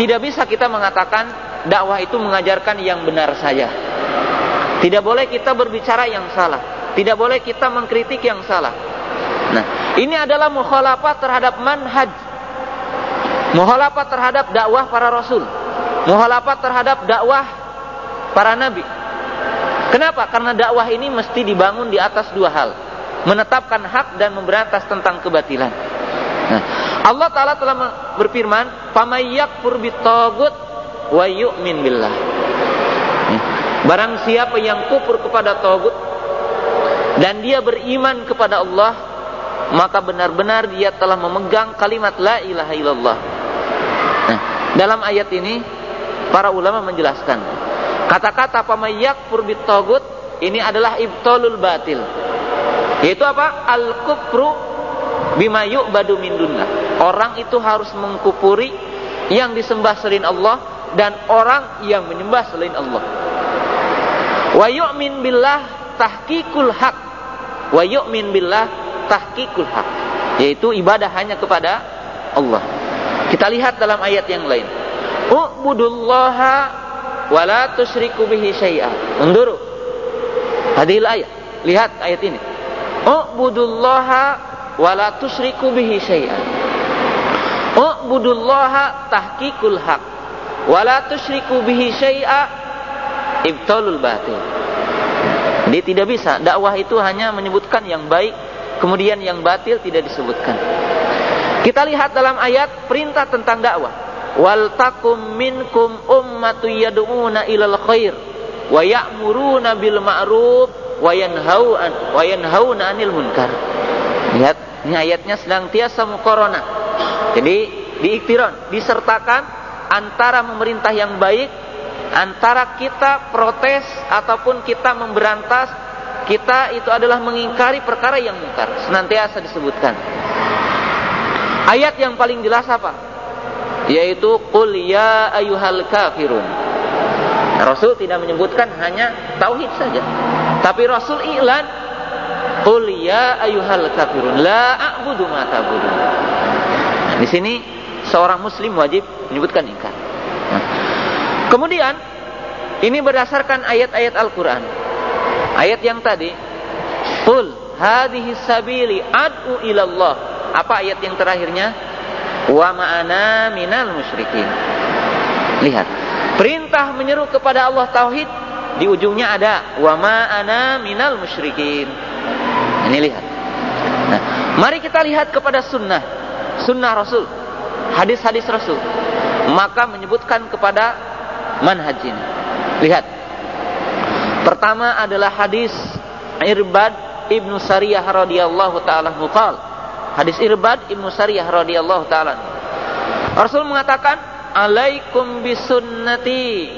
tidak bisa kita mengatakan dakwah itu mengajarkan yang benar saja. Tidak boleh kita berbicara yang salah. Tidak boleh kita mengkritik yang salah. Nah, ini adalah mukhalafat terhadap manhaj. Mukhalafat terhadap dakwah para rasul. Mukhalafat terhadap dakwah para nabi. Kenapa? Karena dakwah ini mesti dibangun di atas dua hal. Menetapkan hak dan memberantas tentang kebatilan. Nah, Allah Ta'ala telah berfirman, "Famayyak bitagut wa yu'min billah." Barang siapa yang kufur kepada tagut dan dia beriman kepada Allah, maka benar-benar dia telah memegang kalimat la ilaha illallah. Nah, dalam ayat ini para ulama menjelaskan kata-kata pamayyak bitagut ini adalah ibtalul batil. Yaitu apa? Al-kufru bima yu'badu min dunna. Orang itu harus mengkupuri yang disembah selain Allah dan orang yang menyembah selain Allah. Wa yu'min billah tahqiqul haq. Wa yu'min billah tahqiqul haq. Yaitu ibadah hanya kepada Allah. Kita lihat dalam ayat yang lain. U'budullaha wa la tusyriku bihi syai'a. Unduru. Hadil ayat. Lihat ayat ini. U'budullaha wala tusriku bihi syai'an. U'budullaha tahqiqul haq wala tusyriku bihi syai'a ibtalul batil. Jadi tidak bisa dakwah itu hanya menyebutkan yang baik kemudian yang batil tidak disebutkan. Kita lihat dalam ayat perintah tentang dakwah. Wal takum minkum ummatu yad'una ilal khair wa ya'muruna bil ma'ruf wa yanhauna wa yanhauna 'anil munkar. Lihat ini ayatnya sedang tiasa mukorona. Jadi diiktiron, disertakan antara pemerintah yang baik, antara kita protes ataupun kita memberantas, kita itu adalah mengingkari perkara yang mungkar. Senantiasa disebutkan. Ayat yang paling jelas apa? Yaitu qul ya ayyuhal kafirun. Rasul tidak menyebutkan hanya tauhid saja. Tapi Rasul iklan Qul ya ayyuhal kafirun la a'budu ma ta'budun. Nah, di sini seorang muslim wajib menyebutkan ingkar. Nah, kemudian ini berdasarkan ayat-ayat Al-Qur'an. Ayat yang tadi, Qul hadhihi sabili ad'u ila Allah. Apa ayat yang terakhirnya? Wa ma'ana minal musyrikin. Lihat, perintah menyeru kepada Allah tauhid di ujungnya ada wa ma'ana minal musyrikin. Ini lihat. Nah, mari kita lihat kepada sunnah, sunnah Rasul, hadis-hadis Rasul. Maka menyebutkan kepada manhaj ini. Lihat. Pertama adalah hadis Irbad Ibnu Sariyah radhiyallahu taala muqal. Hadis Irbad Ibnu Sariyah radhiyallahu taala. Rasul mengatakan, "Alaikum bisunnati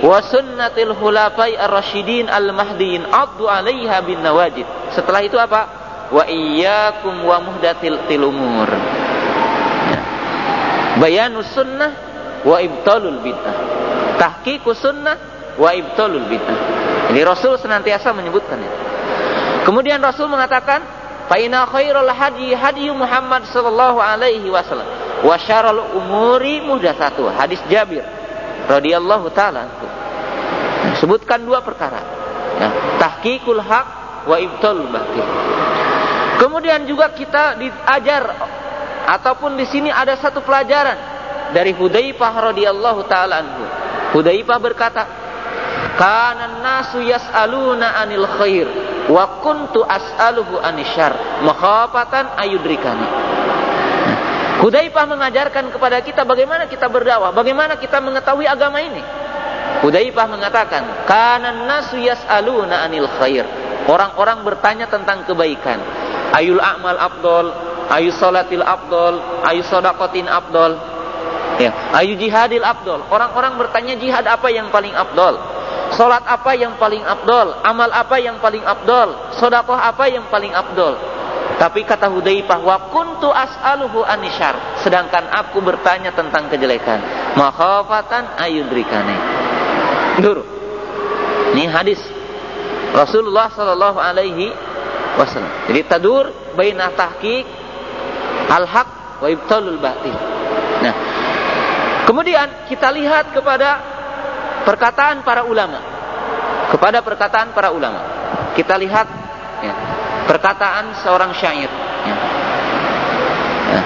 wa sunnatil hulafai ar-rasyidin al-mahdiyin addu 'alaiha bin nawajid." Setelah itu apa? Wa iyyakum wa muhdatil tilumur. Ya. Bayanus sunnah wa ibtalul bid'ah. Tahqiqus sunnah wa ibtalul bid'ah. Jadi Rasul senantiasa menyebutkan itu. Kemudian Rasul mengatakan, "Fa inna khairul hadi hadi Muhammad sallallahu alaihi wasallam wa syarrul umuri muhdatsatu." Hadis Jabir radhiyallahu taala Sebutkan dua perkara. Ya, tahqiqul haq wa ibtal batil. Kemudian juga kita diajar ataupun di sini ada satu pelajaran dari Hudzaifah radhiyallahu taala anhu. Hudzaifah berkata, "Kana nasu yas'aluna 'anil khair wa kuntu as'aluhu anisyar makhafatan ayudrikani." Hudzaifah mengajarkan kepada kita bagaimana kita berdakwah, bagaimana kita mengetahui agama ini. Hudzaifah mengatakan, "Kana nasu yas'aluna 'anil khair." Orang-orang bertanya tentang kebaikan. Ayul a'mal afdol, ayu salatil afdol, ayu sadaqatin afdol. Ya, ayu jihadil afdol. Orang-orang bertanya jihad apa yang paling afdol? Salat apa yang paling afdol? Amal apa yang paling afdol? Sedekah apa yang paling afdol? Tapi kata Hudzaifah, "Wa kuntu as'aluhu anishar." Sedangkan aku bertanya tentang kejelekan. Makhafatan ayudrikane. Dulu. Ini hadis Rasulullah sallallahu alaihi wasallam. Jadi tadur baina tahqiq al-haq wa ibtalul batil. Kemudian kita lihat kepada perkataan para ulama. Kepada perkataan para ulama. Kita lihat ya, perkataan seorang syair ya. Ya.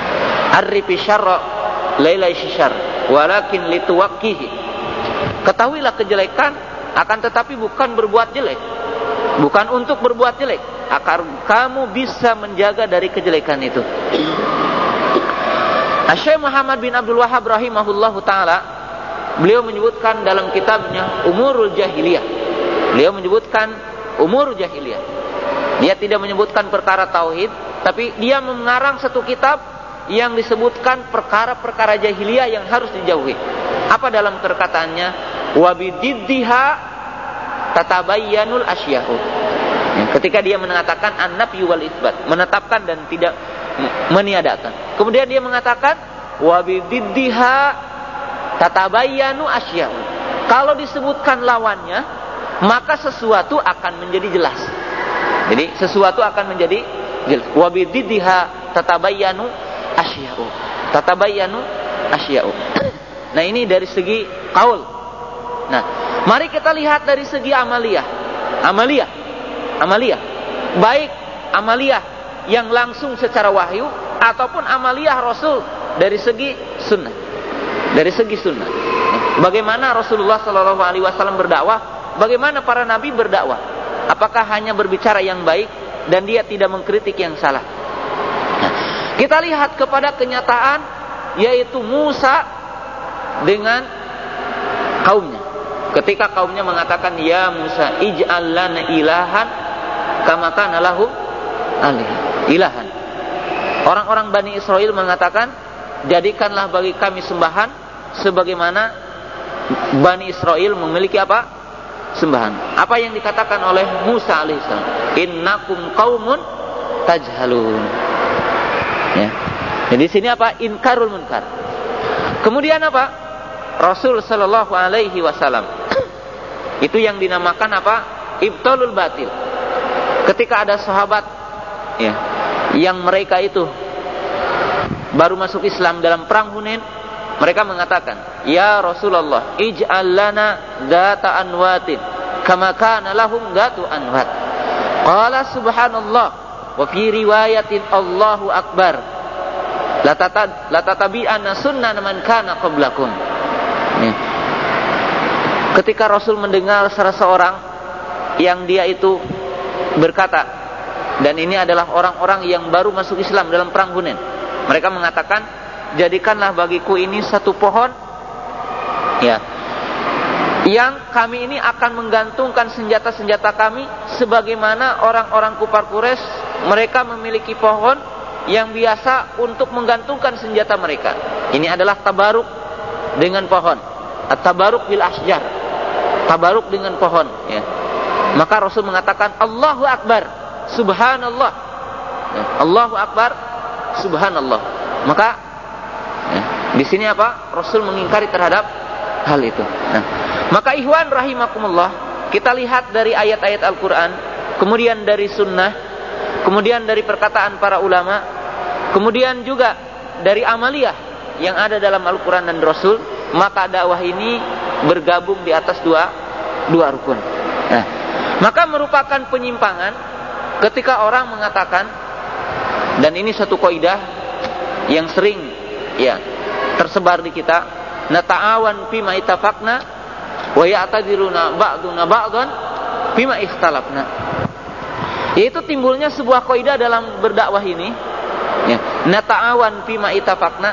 Arrifi syarra lailai syar walakin. Ketahuilah kejelekan akan tetapi bukan berbuat jelek. Bukan untuk berbuat jelek, agar kamu bisa menjaga dari kejelekan itu. Syekh Muhammad bin Abdul Wahab rahimahullah taala beliau menyebutkan dalam kitabnya Umurul Jahiliyah. Beliau menyebutkan Umur Jahiliyah. Dia tidak menyebutkan perkara tauhid, tapi dia mengarang satu kitab yang disebutkan perkara-perkara jahiliyah yang harus dijauhi. Apa dalam perkataannya? Wabididdiha tatabayyanul asyahu. Ya, ketika dia mengatakan an-nafyu wal isbat, menetapkan dan tidak meniadakan. Kemudian dia mengatakan wabididdiha tatabayyanu asyahu. Kalau disebutkan lawannya, maka sesuatu akan menjadi jelas. Jadi sesuatu akan menjadi jelas. Wabididdiha tatabayyanu asyahu. Tatabayyanu asyahu. Nah, ini dari segi kaul. Nah, mari kita lihat dari segi amaliyah. Amaliyah. Amaliyah. Baik amaliyah yang langsung secara wahyu ataupun amaliyah Rasul dari segi sunnah. Dari segi sunnah. Bagaimana Rasulullah Shallallahu Alaihi Wasallam berdakwah? Bagaimana para nabi berdakwah? Apakah hanya berbicara yang baik dan dia tidak mengkritik yang salah? Nah, kita lihat kepada kenyataan yaitu Musa dengan kaumnya. Ketika kaumnya mengatakan ya Musa ij'al ilahan kama kana lahum alih ilahan. Orang-orang Bani Israel mengatakan jadikanlah bagi kami sembahan sebagaimana Bani Israel memiliki apa? sembahan. Apa yang dikatakan oleh Musa alaihissalam? Innakum kaumun tajhalun. Ya. Jadi sini apa? Inkarul munkar. Kemudian apa? Rasul Shallallahu Alaihi Wasallam. Itu yang dinamakan apa? Ibtalul batil. Ketika ada sahabat ya. Yang mereka itu baru masuk Islam dalam perang Hunain mereka mengatakan ya Rasulullah ij'al lana data anwatin kama kana lahum datu anwat. Qala subhanallah wa fi riwayatin Allahu akbar. La tatabi'anna sunnah man kana qablakum. Ya. ketika Rasul mendengar salah seorang yang dia itu berkata dan ini adalah orang-orang yang baru masuk Islam dalam perang Hunain. Mereka mengatakan, "Jadikanlah bagiku ini satu pohon ya yang kami ini akan menggantungkan senjata-senjata kami sebagaimana orang-orang kufar Quraisy mereka memiliki pohon yang biasa untuk menggantungkan senjata mereka. Ini adalah tabaruk dengan pohon. At-tabaruk bil asjar. Tabaruk dengan pohon ya. Maka Rasul mengatakan Allahu Akbar subhanallah. Ya, Allahu akbar. Subhanallah. Maka ya, di sini apa? Rasul mengingkari terhadap hal itu. Nah, maka ihwan rahimakumullah kita lihat dari ayat-ayat Al-Quran kemudian dari sunnah kemudian dari perkataan para ulama kemudian juga dari amaliyah yang ada dalam Al-Quran dan Rasul maka dakwah ini bergabung di atas dua dua rukun. Nah, maka merupakan penyimpangan Ketika orang mengatakan dan ini satu kaidah yang sering ya tersebar di kita, nata'awan fima itafaqna wa ya'tadiruna ba'duna ba'dan fima ikhtalafna. Yaitu timbulnya sebuah kaidah dalam berdakwah ini ya, nata'awan fima itafaqna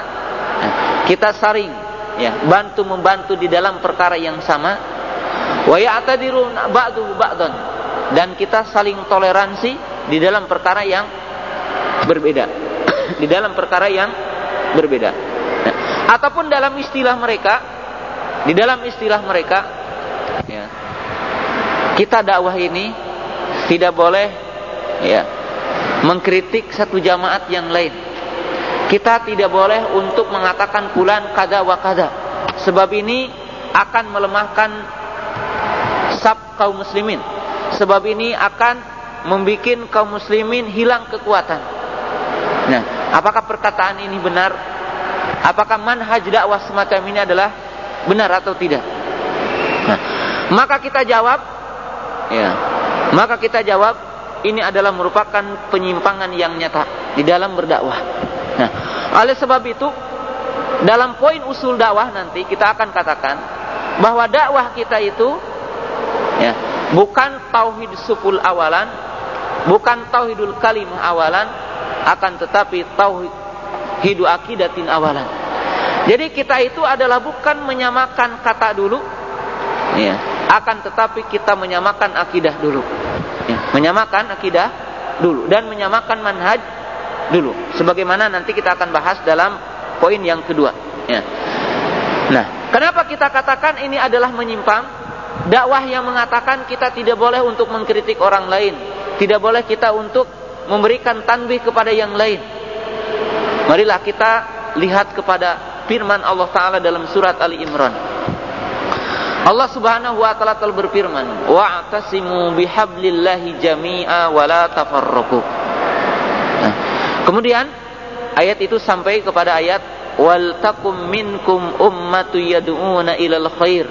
ya, kita saring ya bantu membantu di dalam perkara yang sama wa ya'tadiruna ba'du ba'dan dan kita saling toleransi di dalam perkara yang berbeda. Di dalam perkara yang berbeda. Nah, ataupun dalam istilah mereka di dalam istilah mereka ya, kita dakwah ini tidak boleh ya mengkritik satu jamaat yang lain. Kita tidak boleh untuk mengatakan pulan kada wa kada. Sebab ini akan melemahkan sab kaum muslimin sebab ini akan membuat kaum muslimin hilang kekuatan. Nah, apakah perkataan ini benar? Apakah manhaj dakwah semacam ini adalah benar atau tidak? Nah, maka kita jawab, ya, maka kita jawab ini adalah merupakan penyimpangan yang nyata di dalam berdakwah. Nah, oleh sebab itu dalam poin usul dakwah nanti kita akan katakan bahwa dakwah kita itu ya bukan tauhid supul awalan, bukan tauhidul kalimah awalan, akan tetapi tauhid hidu akidatin awalan. Jadi kita itu adalah bukan menyamakan kata dulu, ya, akan tetapi kita menyamakan akidah dulu, ya, menyamakan akidah dulu dan menyamakan manhaj dulu. Sebagaimana nanti kita akan bahas dalam poin yang kedua. Ya. Nah, kenapa kita katakan ini adalah menyimpang? Dakwah yang mengatakan kita tidak boleh untuk mengkritik orang lain, tidak boleh kita untuk memberikan tanbih kepada yang lain. Marilah kita lihat kepada firman Allah taala dalam surat Ali Imran. Allah Subhanahu wa taala telah berfirman, "Wa'tasimu bihablillahi jami'a wa la tafarraqu." Nah, kemudian ayat itu sampai kepada ayat wal takum minkum ummatu yad'una ilal khair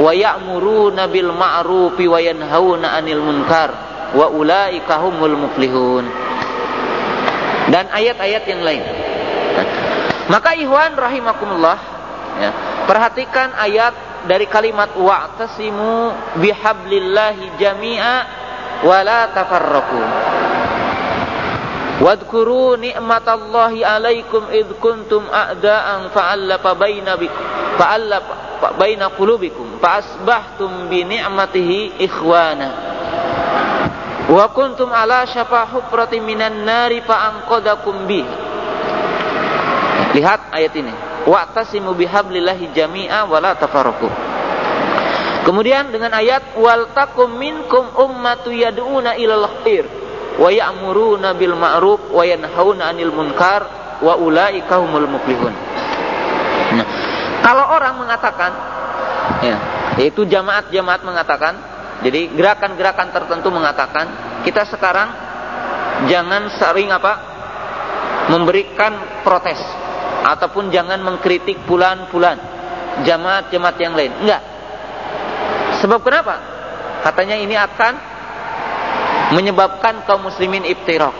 wa ya'muruna bil ma'rufi wa yanhauna 'anil munkar wa ulaika humul muflihun. Dan ayat-ayat yang lain. Maka ihwan rahimakumullah ya, perhatikan ayat dari kalimat wa'tasimu bihablillahi jami'a wa la tafarraqu wadhkuru ni'matallahi alaikum id kuntum a'da'an fa'allafa baina fa'allafa baina qulubikum fa asbahtum bi ni'matihi ikhwana. Wa kuntum ala syafa hufrati minan nari fa anqadakum bi lihat ayat ini. Wa tasimu bihablillahi jami'a wa la tafarraqu. Kemudian dengan ayat wal takum minkum ummatu yad'una ilal khair wa ya'muruna bil ma'ruf wa yanhauna 'anil munkar wa ulaika humul muflihun. Nah kalau orang mengatakan, ya, yaitu jamaat-jamaat mengatakan, jadi gerakan-gerakan tertentu mengatakan, kita sekarang jangan sering apa memberikan protes ataupun jangan mengkritik bulan-bulan jamaat-jamaat yang lain. Enggak. Sebab kenapa? Katanya ini akan menyebabkan kaum muslimin iftirak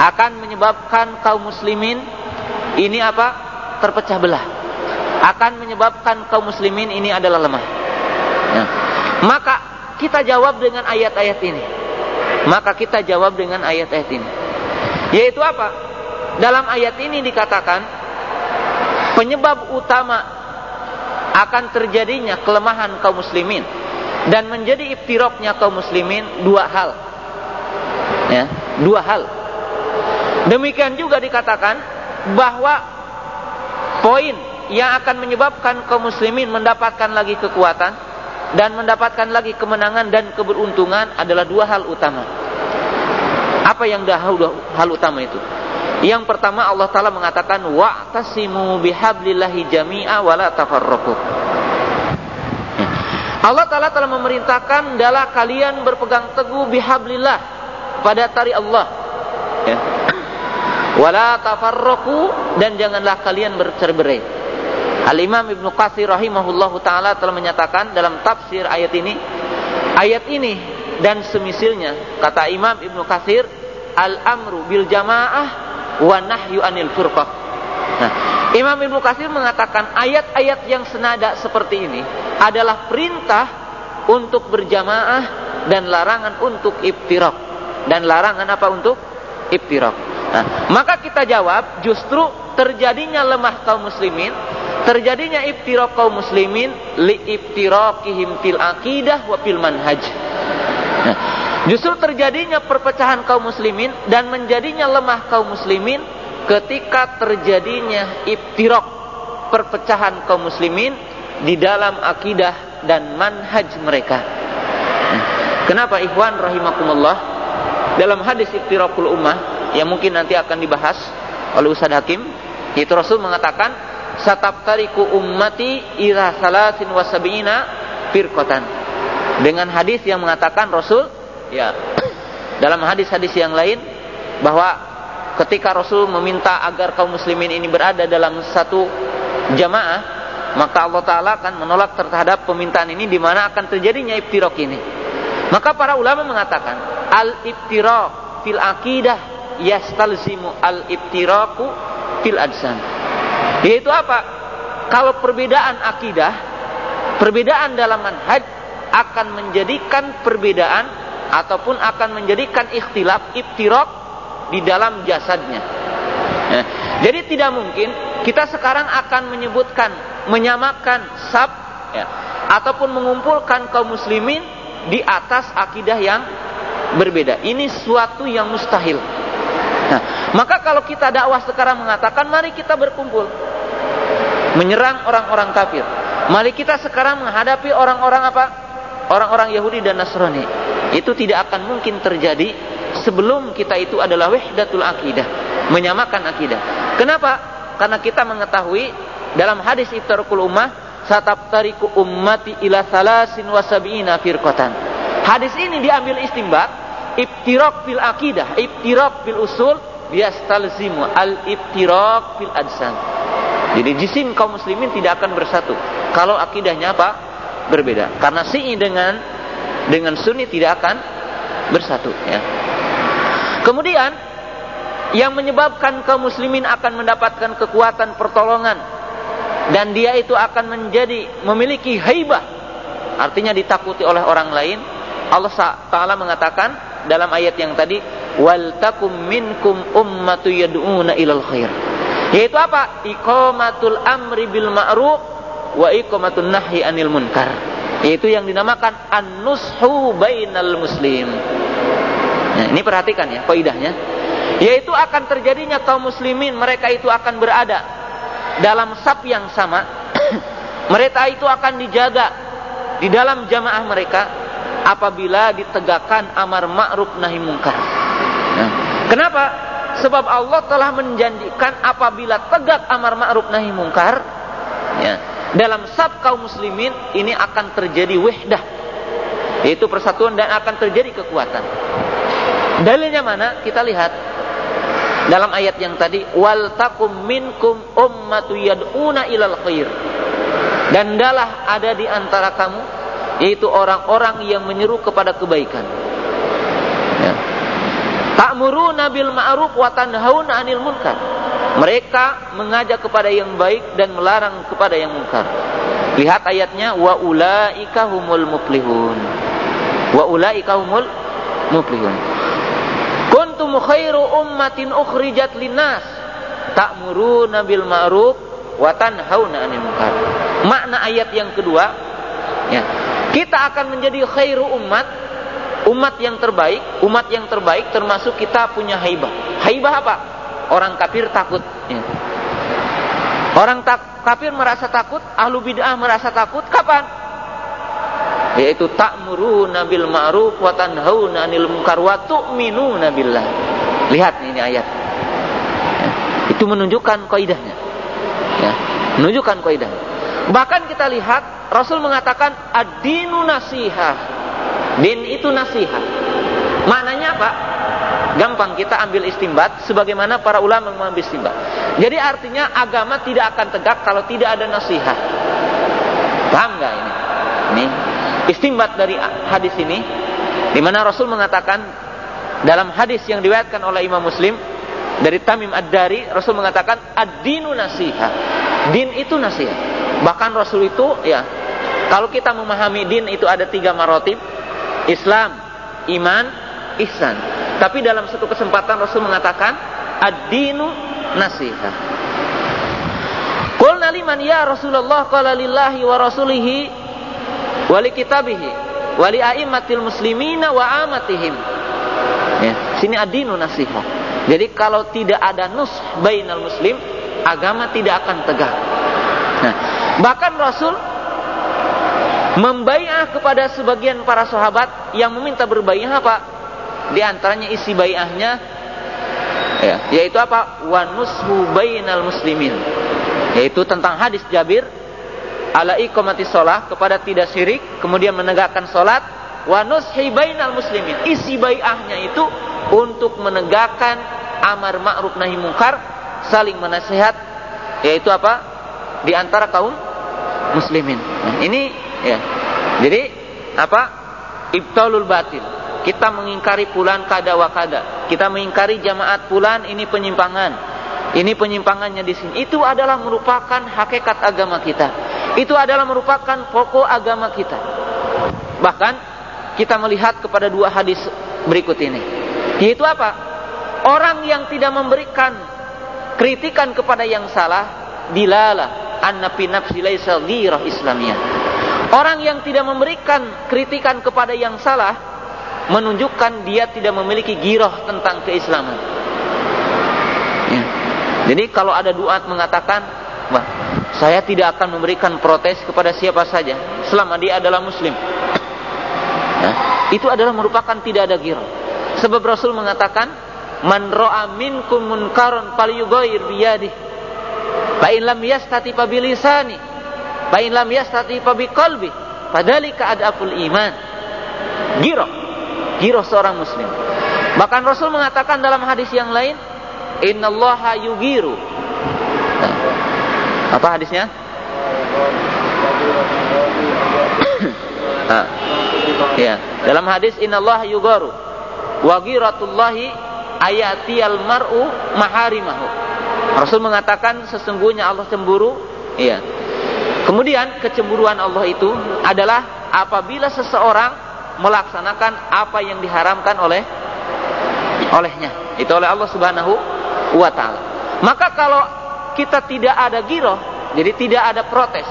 akan menyebabkan kaum muslimin ini apa? Terpecah belah. Akan menyebabkan kaum muslimin ini adalah lemah. Ya. maka kita jawab dengan ayat-ayat ini. Maka kita jawab dengan ayat-ayat ini. Yaitu apa? Dalam ayat ini dikatakan penyebab utama akan terjadinya kelemahan kaum muslimin dan menjadi iftiroknya kaum muslimin dua hal ya dua hal demikian juga dikatakan bahwa poin yang akan menyebabkan kaum muslimin mendapatkan lagi kekuatan dan mendapatkan lagi kemenangan dan keberuntungan adalah dua hal utama. Apa yang dah hal utama itu? Yang pertama Allah Taala mengatakan wa'tasimu bihablillahi jami'a wa la tafarraqu. Allah Taala telah memerintahkan adalah kalian berpegang teguh bihablillah pada tari Allah. Ya. Wala tafarraqu dan janganlah kalian bercerai-berai. Al-Imam Ibn Qasir rahimahullahu taala telah menyatakan dalam tafsir ayat ini ayat ini dan semisilnya kata Imam Ibn Qasir al-amru bil jamaah wa nahyu anil furqah. Nah, Imam Ibn Qasir mengatakan ayat-ayat yang senada seperti ini adalah perintah untuk berjamaah dan larangan untuk iftirak dan larangan apa untuk iftirak. Nah, maka kita jawab justru terjadinya lemah kaum muslimin terjadinya iftirak kaum muslimin li iftirakihim fil akidah wa fil manhaj. Nah, justru terjadinya perpecahan kaum muslimin dan menjadinya lemah kaum muslimin ketika terjadinya iftirak perpecahan kaum muslimin di dalam akidah dan manhaj mereka. Nah, kenapa ikhwan rahimakumullah dalam hadis iftirakul ummah yang mungkin nanti akan dibahas oleh Ustaz Hakim yaitu Rasul mengatakan sataptariku ummati ila salasin wasabina firqatan. Dengan hadis yang mengatakan Rasul ya dalam hadis-hadis yang lain bahwa ketika Rasul meminta agar kaum muslimin ini berada dalam satu jamaah maka Allah taala akan menolak terhadap permintaan ini di mana akan terjadinya iftirak ini. Maka para ulama mengatakan al iftirak fil akidah yastalzimu al iftiraku fil adsan. Yaitu apa? Kalau perbedaan akidah, perbedaan dalam manhaj akan menjadikan perbedaan ataupun akan menjadikan ikhtilaf, iftirok di dalam jasadnya. Ya. Jadi tidak mungkin kita sekarang akan menyebutkan, menyamakan sab, ya, ataupun mengumpulkan kaum muslimin di atas akidah yang berbeda. Ini suatu yang mustahil. Nah, maka kalau kita dakwah sekarang mengatakan mari kita berkumpul menyerang orang-orang kafir. Mari kita sekarang menghadapi orang-orang apa? Orang-orang Yahudi dan Nasrani. Itu tidak akan mungkin terjadi sebelum kita itu adalah wahdatul akidah, menyamakan akidah. Kenapa? Karena kita mengetahui dalam hadis iftarqul ummah sataptariku ummati ila salasin wasabina firqatan. Hadis ini diambil istimbat iftirak fil akidah, iftirak fil usul biastalzimu al iftirak fil adsan. Jadi jisim kaum muslimin tidak akan bersatu kalau akidahnya apa? Berbeda. Karena Syi'i dengan dengan Sunni tidak akan bersatu ya. Kemudian yang menyebabkan kaum muslimin akan mendapatkan kekuatan pertolongan dan dia itu akan menjadi memiliki haibah artinya ditakuti oleh orang lain Allah Ta'ala mengatakan dalam ayat yang tadi wal takum minkum ummatu yad'una ilal khair. Yaitu apa? Iqamatul amri bil ma'ruf wa iqamatul nahyi anil munkar. Yaitu yang dinamakan an-nushu bainal muslim. Nah, ini perhatikan ya kaidahnya yaitu akan terjadinya kaum muslimin mereka itu akan berada dalam sap yang sama. Mereka itu akan dijaga di dalam jamaah mereka apabila ditegakkan amar ma'ruf nahi munkar. Nah, kenapa? Sebab Allah telah menjanjikan apabila tegak amar ma'ruf nahi munkar, ya, dalam sab kaum muslimin ini akan terjadi wahdah, yaitu persatuan dan akan terjadi kekuatan. Dalilnya mana? Kita lihat dalam ayat yang tadi wal takum minkum ummatu yad'una ilal khair. Dan dalah ada di antara kamu yaitu orang-orang yang menyeru kepada kebaikan. Ya. Ta'muruna bil ma'ruf wa tanhauna 'anil munkar. Mereka mengajak kepada yang baik dan melarang kepada yang munkar. Lihat ayatnya wa ulaika humul muflihun. Wa ulaika humul muflihun. Kuntum khairu ummatin ukhrijat linnas ta'muruna bil ma'ruf wa tanhauna 'anil munkar. Makna ayat yang kedua ya, kita akan menjadi khairu umat, umat yang terbaik, umat yang terbaik termasuk kita punya haibah. Haibah apa? Orang kafir takut. Ya. Orang tak, kafir merasa takut, ahlu bid'ah merasa takut. Kapan? Yaitu ta'muruna bil ma'ruf wa tanhauna 'anil munkar wa tu'minuna billah. Lihat ini ayat. Ya. Itu menunjukkan kaidahnya. Ya. Menunjukkan kaidahnya. Bahkan kita lihat Rasul mengatakan ad-dinu nasiha. Din itu nasihat. Maknanya apa? Gampang kita ambil istimbat sebagaimana para ulama mengambil istimbat. Jadi artinya agama tidak akan tegak kalau tidak ada nasihat. Paham nggak ini? Ini istimbat dari hadis ini di mana Rasul mengatakan dalam hadis yang diriwayatkan oleh Imam Muslim dari Tamim Ad-Dari Rasul mengatakan ad-dinu nasiha. Din itu nasihat. Bahkan Rasul itu ya kalau kita memahami din itu ada tiga marotib Islam, iman, ihsan. Tapi dalam satu kesempatan Rasul mengatakan ad-dinu nasiha. Qulna liman ya Rasulullah qala lillahi wa rasulihi wa li kitabihi wa li muslimina wa amatihim. Ya, sini ad-dinu nasiha. Jadi kalau tidak ada nus bainal muslim, agama tidak akan tegak. Nah, Bahkan Rasul membaiah kepada sebagian para sahabat yang meminta berbaiah apa? Di antaranya isi baiahnya ya, yaitu apa? Wa nushu bainal muslimin. Yaitu tentang hadis Jabir ala iqamati shalah kepada tidak syirik, kemudian menegakkan salat wa nushi bainal muslimin. Isi baiahnya itu untuk menegakkan amar ma'ruf nahi munkar, saling menasihat yaitu apa? Di antara kaum muslimin. Nah, ini ya. Jadi apa? Ibtalul batil. Kita mengingkari pulan kada wa kada. Kita mengingkari jamaat pulan ini penyimpangan. Ini penyimpangannya di sini. Itu adalah merupakan hakikat agama kita. Itu adalah merupakan pokok agama kita. Bahkan kita melihat kepada dua hadis berikut ini. Yaitu apa? Orang yang tidak memberikan kritikan kepada yang salah dilalah anna fi nafsi laisa islamiyah. Orang yang tidak memberikan kritikan kepada yang salah menunjukkan dia tidak memiliki girah tentang keislaman. Ya. Jadi kalau ada duat mengatakan, "Wah, saya tidak akan memberikan protes kepada siapa saja selama dia adalah muslim." Ya. Itu adalah merupakan tidak ada girah. Sebab Rasul mengatakan, "Man ra'a minkum munkaran falyughayyir biyadihi." Fa in lam yastati fa bilisani. Fa in lam yastati fa biqalbi. Fadzalika adaful iman. Giro. Giro seorang muslim. Bahkan Rasul mengatakan dalam hadis yang lain, "Innallaha yugiru." Nah, apa hadisnya? ya, dalam hadis innallaha yugaru wa ghiratullahi ayati al mar'u maharimahu Rasul mengatakan sesungguhnya Allah cemburu, iya. Kemudian kecemburuan Allah itu adalah apabila seseorang melaksanakan apa yang diharamkan oleh olehnya. Itu oleh Allah Subhanahu wa taala. Maka kalau kita tidak ada giroh, jadi tidak ada protes,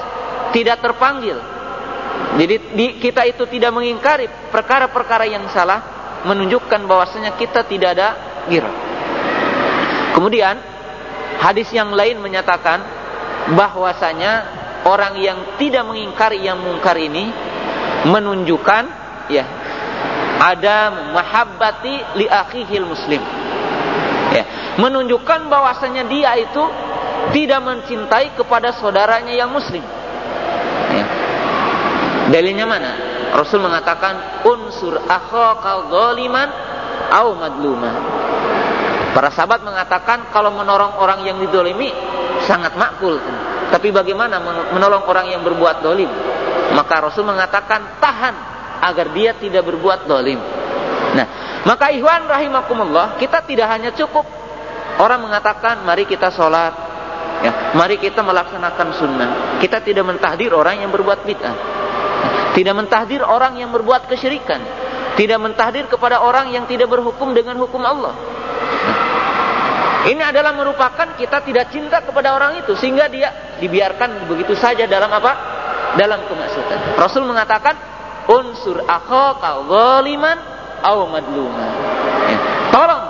tidak terpanggil. Jadi di, kita itu tidak mengingkari perkara-perkara yang salah, menunjukkan bahwasanya kita tidak ada giroh. Kemudian Hadis yang lain menyatakan bahwasanya orang yang tidak mengingkari yang mungkar ini menunjukkan ya ada mahabbati li akhihil muslim. Ya, menunjukkan bahwasanya dia itu tidak mencintai kepada saudaranya yang muslim. Ya. Dalilnya mana? Rasul mengatakan unsur akhaka zaliman au madluma. Para sahabat mengatakan kalau menolong orang yang didolimi sangat makbul. Tapi bagaimana menolong orang yang berbuat dolim? Maka Rasul mengatakan tahan agar dia tidak berbuat dolim. Nah, maka ikhwan rahimakumullah, kita tidak hanya cukup orang mengatakan mari kita sholat, ya, mari kita melaksanakan sunnah. Kita tidak mentahdir orang yang berbuat bid'ah. Tidak mentahdir orang yang berbuat kesyirikan. Tidak mentahdir kepada orang yang tidak berhukum dengan hukum Allah. Ini adalah merupakan kita tidak cinta kepada orang itu sehingga dia dibiarkan begitu saja dalam apa? Dalam kemaksiatan. Rasul mengatakan unsur akhaka zaliman aw madluma. Ya. Tolong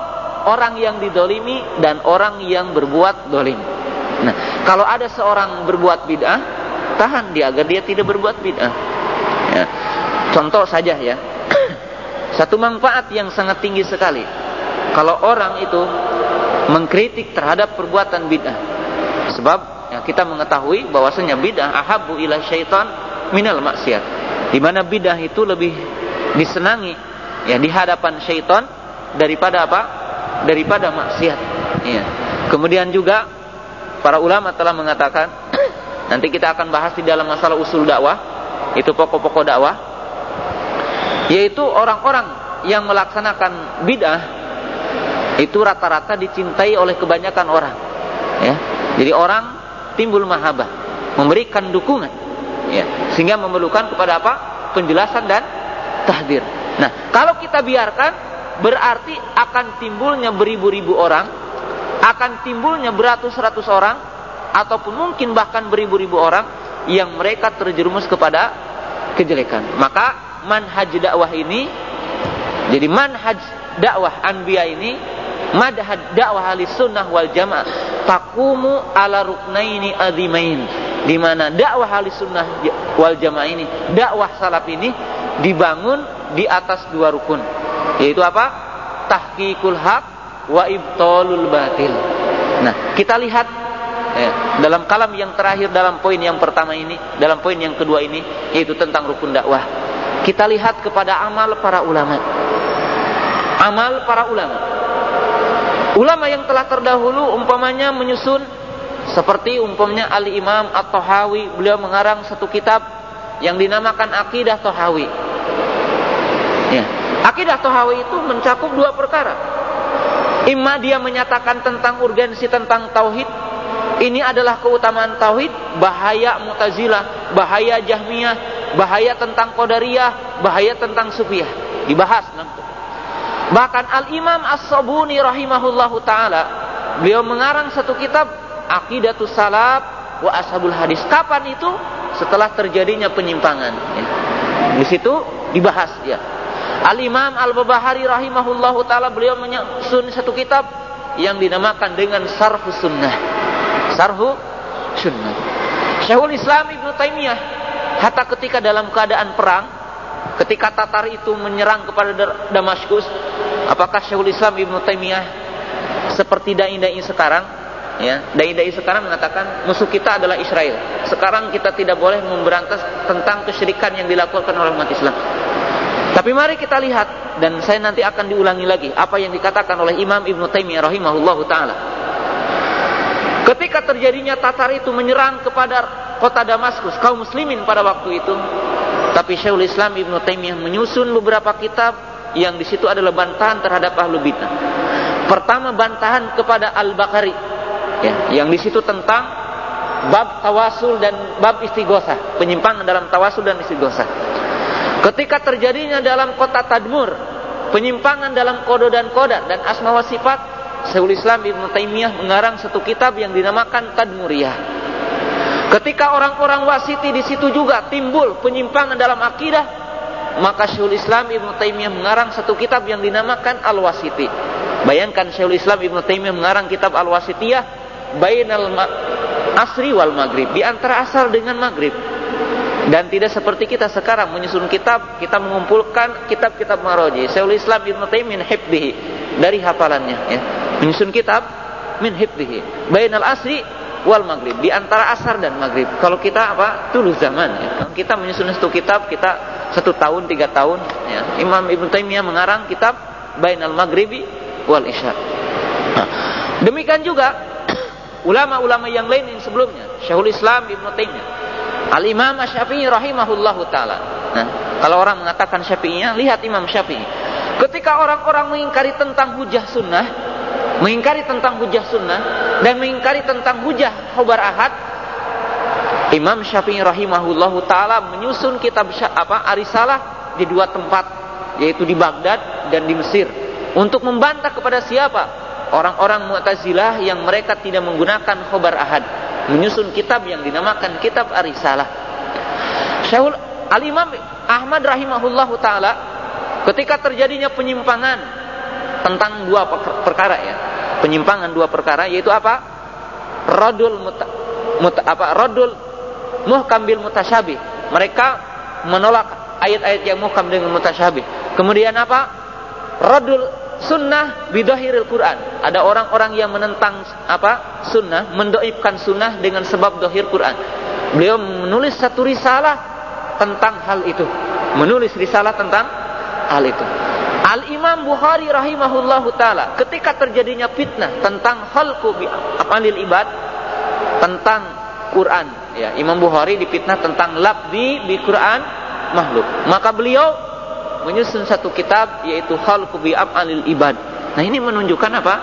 orang yang didolimi dan orang yang berbuat dolim. Nah, kalau ada seorang berbuat bid'ah, tahan dia agar dia tidak berbuat bid'ah. Ya. Contoh saja ya, satu manfaat yang sangat tinggi sekali. Kalau orang itu mengkritik terhadap perbuatan bid'ah. Sebab ya, kita mengetahui bahwasanya bid'ah ahabu ila syaitan minal maksiat. Di mana bid'ah itu lebih disenangi ya di hadapan syaitan daripada apa? Daripada maksiat. Ya. Kemudian juga para ulama telah mengatakan nanti kita akan bahas di dalam masalah usul dakwah itu pokok-pokok dakwah. Yaitu orang-orang yang melaksanakan bid'ah itu rata-rata dicintai oleh kebanyakan orang. Ya. Jadi orang timbul mahabbah memberikan dukungan. Ya. Sehingga memerlukan kepada apa? Penjelasan dan tahdir. Nah kalau kita biarkan berarti akan timbulnya beribu-ribu orang akan timbulnya beratus-ratus orang ataupun mungkin bahkan beribu-ribu orang yang mereka terjerumus kepada kejelekan. Maka manhaj dakwah ini jadi manhaj dakwah anbiya ini madhad dakwah ahli sunnah wal jamaah takumu ala ruknaini azimain. Di mana dakwah ahli sunnah wal jamaah ini dakwah salaf ini dibangun di atas dua rukun. Yaitu apa? Tahqiqul haq wa ibtalul batil. Nah kita lihat ya, dalam kalam yang terakhir dalam poin yang pertama ini dalam poin yang kedua ini yaitu tentang rukun dakwah kita lihat kepada amal para ulama amal para ulama Ulama yang telah terdahulu umpamanya menyusun seperti umpamanya Ali Imam At-Tahawi, beliau mengarang satu kitab yang dinamakan Akidah Tahawi. Ya. Akidah Tahawi itu mencakup dua perkara. Imma dia menyatakan tentang urgensi tentang tauhid. Ini adalah keutamaan tauhid, bahaya Mu'tazilah, bahaya Jahmiyah, bahaya tentang Qadariyah, bahaya tentang Sufiyah. Dibahas nanti. Bahkan Al-Imam As-Sabuni rahimahullahu taala beliau mengarang satu kitab Aqidatus Salaf wa Ashabul Hadis. Kapan itu? Setelah terjadinya penyimpangan. Ya. Di situ dibahas ya. Al-Imam Al-Babahari rahimahullahu taala beliau menyusun satu kitab yang dinamakan dengan Sarhu Sunnah. Sarhu Sunnah. Syekhul Islam Ibnu Taimiyah hatta ketika dalam keadaan perang ketika Tatar itu menyerang kepada Damaskus apakah Syekhul Islam Ibn Taimiyah seperti dai-dai sekarang? Ya dai-dai sekarang mengatakan musuh kita adalah Israel. Sekarang kita tidak boleh memberantas tentang kesyirikan yang dilakukan oleh umat Islam. Tapi mari kita lihat dan saya nanti akan diulangi lagi apa yang dikatakan oleh Imam Ibn Taimiyah rahimahullahu taala ketika terjadinya Tatar itu menyerang kepada kota Damaskus kaum muslimin pada waktu itu tapi Syekhul Islam Ibn Taimiyah menyusun beberapa kitab yang di situ adalah bantahan terhadap ahlu bid'ah. Pertama bantahan kepada Al-Bakari ya, yang di situ tentang bab tawasul dan bab istighosah, penyimpangan dalam tawasul dan istighosah. Ketika terjadinya dalam kota Tadmur, penyimpangan dalam kodo dan koda dan asma wa sifat, Syekhul Islam Ibn Taimiyah mengarang satu kitab yang dinamakan Tadmuriyah Ketika orang-orang wasiti di situ juga timbul penyimpangan dalam akidah, maka Syekhul Islam Ibn Taimiyah mengarang satu kitab yang dinamakan Al-Wasiti. Bayangkan Syekhul Islam Ibn Taimiyah mengarang kitab Al-Wasitiyah bainal asri wal maghrib, di antara asar dengan maghrib. Dan tidak seperti kita sekarang menyusun kitab, kita mengumpulkan kitab-kitab maroji. Syekhul Islam Ibn Taimiyah hibbihi dari hafalannya ya. Menyusun kitab min hibbihi bainal asri wal maghrib di antara asar dan maghrib kalau kita apa dulu zaman ya. kita menyusun satu kitab kita satu tahun tiga tahun ya. Imam Ibn Taimiyah mengarang kitab bainal maghribi wal isya. Nah, demikian juga ulama-ulama yang lain yang sebelumnya, Syekhul Islam Ibnu Taimiyah, Al Imam Syafi'i rahimahullahu taala. Nah, kalau orang mengatakan Syafi'inya, lihat Imam Syafi'i. Ketika orang-orang mengingkari tentang hujah sunnah, mengingkari tentang hujah sunnah dan mengingkari tentang hujah khobar ahad, Imam Syafi'i rahimahullahu taala menyusun kitab apa Arisalah di dua tempat yaitu di Baghdad dan di Mesir untuk membantah kepada siapa? Orang-orang Mu'tazilah yang mereka tidak menggunakan khobar ahad menyusun kitab yang dinamakan kitab Arisalah. Syahul Al-Imam Ahmad rahimahullahu taala ketika terjadinya penyimpangan tentang dua perkara ya penyimpangan dua perkara yaitu apa? Radul muta, muta, apa? Radul muhkam bil mutasyabih. Mereka menolak ayat-ayat yang muhkam dengan mutasyabih. Kemudian apa? Radul sunnah bidahiril Quran. Ada orang-orang yang menentang apa sunnah mendoibkan sunnah dengan sebab dohir Quran. Beliau menulis satu risalah tentang hal itu. Menulis risalah tentang hal itu. Al-Imam Bukhari rahimahullahu taala ketika terjadinya fitnah tentang khalqu bi afalil ibad tentang Quran. Ya Imam Bukhari dipitnah tentang labdi bi Quran makhluk. Maka beliau menyusun satu kitab yaitu khalqu bi afalil ibad. Nah ini menunjukkan apa?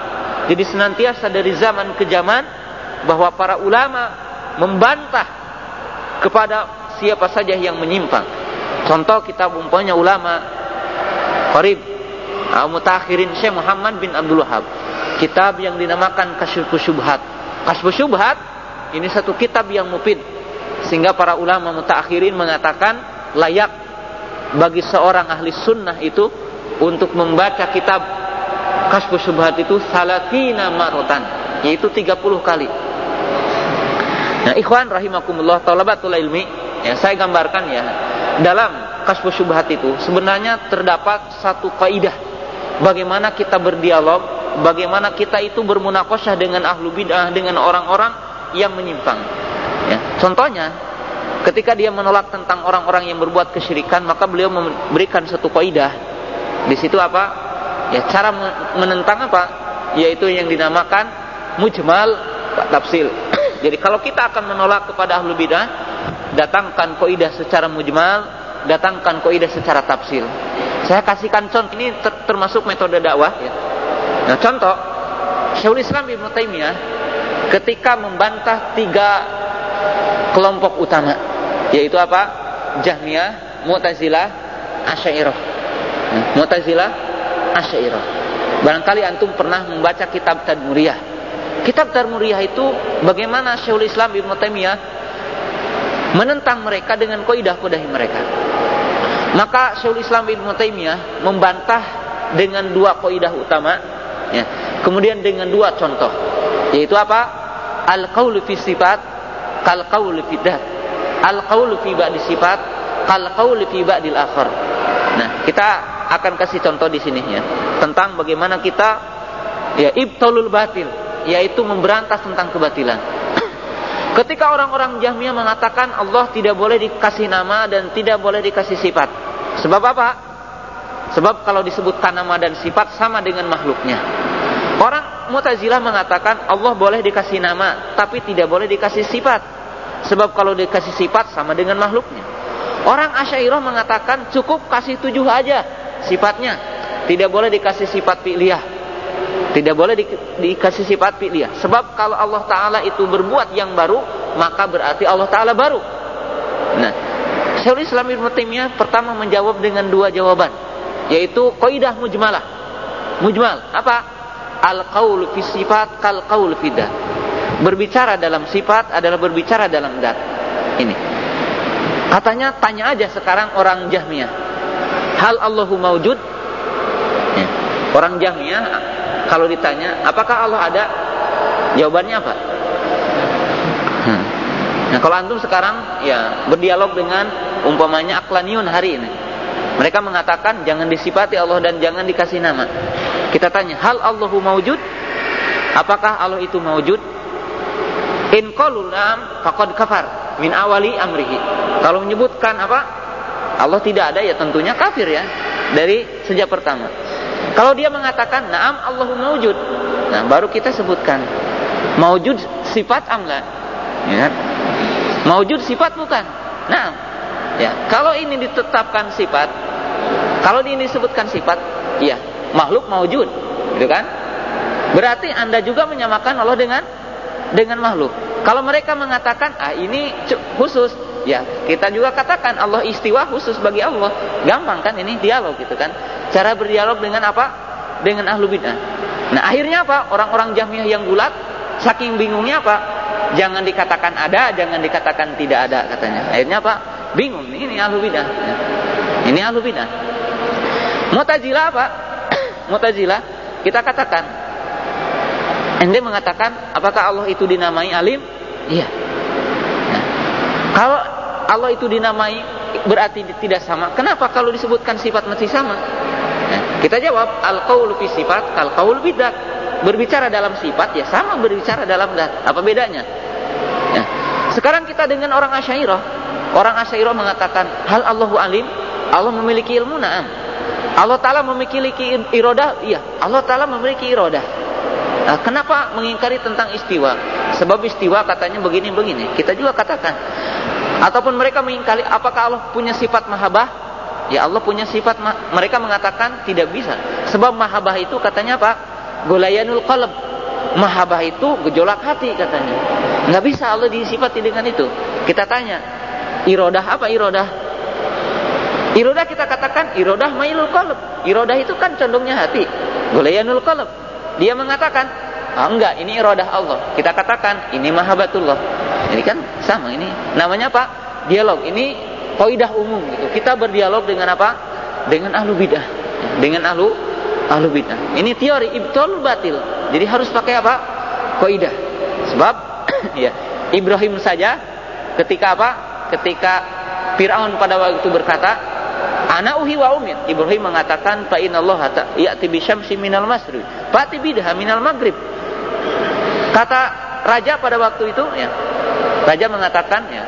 Jadi senantiasa dari zaman ke zaman bahwa para ulama membantah kepada siapa saja yang menyimpang. Contoh kitab umpamanya ulama Qarib Mutakhirin Syekh Muhammad bin Abdul Wahab kitab yang dinamakan Kasyfus Syubhat. Kasyfus Syubhat ini satu kitab yang mufid. Sehingga para ulama mutakhirin mengatakan layak bagi seorang ahli sunnah itu untuk membaca kitab Kasyfus Syubhat itu salatina marotan yaitu 30 kali Nah, ikhwan rahimakumullah talabatul ilmi ya saya gambarkan ya dalam kasfu syubhat itu sebenarnya terdapat satu kaidah bagaimana kita berdialog, bagaimana kita itu bermunakosyah dengan ahlu bid'ah, dengan orang-orang yang menyimpang. Ya. Contohnya, ketika dia menolak tentang orang-orang yang berbuat kesyirikan, maka beliau memberikan satu kaidah. Di situ apa? Ya, cara menentang apa? Yaitu yang dinamakan mujmal tafsil. Jadi kalau kita akan menolak kepada ahlu bidah, datangkan kaidah secara mujmal, datangkan kaidah secara tafsil. Saya kasihkan contoh ini ter termasuk metode dakwah ya. Nah, contoh Syekhul Islam Ibnu Taimiyah ketika membantah tiga kelompok utama yaitu apa? Jahmiyah, Mu'tazilah, Asy'ariyah. Nah, Mu'tazilah, Asy'ariyah. Barangkali antum pernah membaca kitab Tadmuriyah. Kitab Tadmuriyah itu bagaimana Syekhul Islam Ibnu Taimiyah menentang mereka dengan kaidah-kaidah mereka. Maka Syekhul Islam Ibnu Taimiyah membantah dengan dua kaidah utama ya. Kemudian dengan dua contoh yaitu apa? Al-qaulu fi sifat kal qaulu fi dat. Al-qaulu fi ba'di sifat kal qaulu fi ba'dil akhar. Nah, kita akan kasih contoh di sini ya tentang bagaimana kita ya ibtalul batil yaitu memberantas tentang kebatilan. Ketika orang-orang Jahmiyah mengatakan Allah tidak boleh dikasih nama dan tidak boleh dikasih sifat. Sebab apa? Sebab kalau disebutkan nama dan sifat sama dengan makhluknya. Orang Mu'tazilah mengatakan Allah boleh dikasih nama tapi tidak boleh dikasih sifat. Sebab kalau dikasih sifat sama dengan makhluknya. Orang Asy'ariyah mengatakan cukup kasih tujuh aja sifatnya. Tidak boleh dikasih sifat fi'liyah tidak boleh di, dikasih sifat fi'liyah. Sebab kalau Allah Ta'ala itu berbuat yang baru, maka berarti Allah Ta'ala baru. Nah, Syekhul Islam Ibn Taimiyah pertama menjawab dengan dua jawaban. Yaitu kaidah mujmalah. Mujmal. Apa? Al-qaul fi sifat kal qaul fi dat. Berbicara dalam sifat adalah berbicara dalam dat. Ini. Katanya tanya aja sekarang orang Jahmiyah. Hal Allahu maujud? Ya. Orang Jahmiyah kalau ditanya apakah Allah ada jawabannya apa hmm. nah kalau antum sekarang ya berdialog dengan umpamanya aklaniun hari ini mereka mengatakan jangan disifati Allah dan jangan dikasih nama kita tanya hal Allahu maujud apakah Allah itu maujud in qalu nam faqad kafar min awali amrihi kalau menyebutkan apa Allah tidak ada ya tentunya kafir ya dari sejak pertama Kalau dia mengatakan na'am Allahu maujud. Nah, baru kita sebutkan maujud sifat amla. Ya kan? Maujud sifat bukan. Nah, ya, kalau ini ditetapkan sifat, kalau ini disebutkan sifat, ya, makhluk maujud, gitu kan? Berarti Anda juga menyamakan Allah dengan dengan makhluk. Kalau mereka mengatakan ah ini khusus, ya kita juga katakan Allah istiwa khusus bagi Allah. Gampang kan ini dialog gitu kan. Cara berdialog dengan apa? Dengan ahlu bidah. Nah akhirnya apa? Orang-orang jamiah yang gulat saking bingungnya apa? Jangan dikatakan ada, jangan dikatakan tidak ada katanya. Akhirnya apa? Bingung. Ini ahlu bidah. Ini ahlu bidah. Mu'tazilah apa? Mu'tazilah kita katakan ente mengatakan apakah Allah itu dinamai alim? Iya. Nah, kalau Allah itu dinamai berarti tidak sama. Kenapa kalau disebutkan sifat masih sama? Nah, kita jawab al-qaulu fi sifat kal qaul bidat. Berbicara dalam sifat ya sama berbicara dalam dat. Apa bedanya? Ya. Sekarang kita dengan orang Asy'ariyah. Orang Asy'ariyah mengatakan hal Allahu alim, Allah memiliki ilmu na'am. Allah taala memiliki irodah, iya. Allah taala memiliki irodah. Nah, kenapa mengingkari tentang istiwa? Sebab istiwa katanya begini-begini. Kita juga katakan. Ataupun mereka mengingkari apakah Allah punya sifat mahabah? Ya Allah punya sifat mereka mengatakan tidak bisa. Sebab mahabah itu katanya apa? Golayanul qalb. Mahabah itu gejolak hati katanya. Nggak bisa Allah disifati dengan itu. Kita tanya, irodah apa irodah? Irodah kita katakan irodah mailul qalb. Irodah itu kan condongnya hati. Golayanul qalb. Dia mengatakan, ah, enggak, ini irodah Allah. Kita katakan, ini mahabatullah. Ini kan sama ini. Namanya apa? Dialog. Ini kaidah umum gitu. Kita berdialog dengan apa? Dengan ahlu bidah. Dengan ahlu ahlu bidah. Ini teori ibtul batil. Jadi harus pakai apa? Kaidah. Sebab ya, Ibrahim saja ketika apa? Ketika Firaun pada waktu berkata, Ana uhi wa umit. Ibrahim mengatakan fa Allah ya'ti bi syamsi minal masri. Fati bidha minal maghrib. Kata raja pada waktu itu ya. Raja mengatakan ya,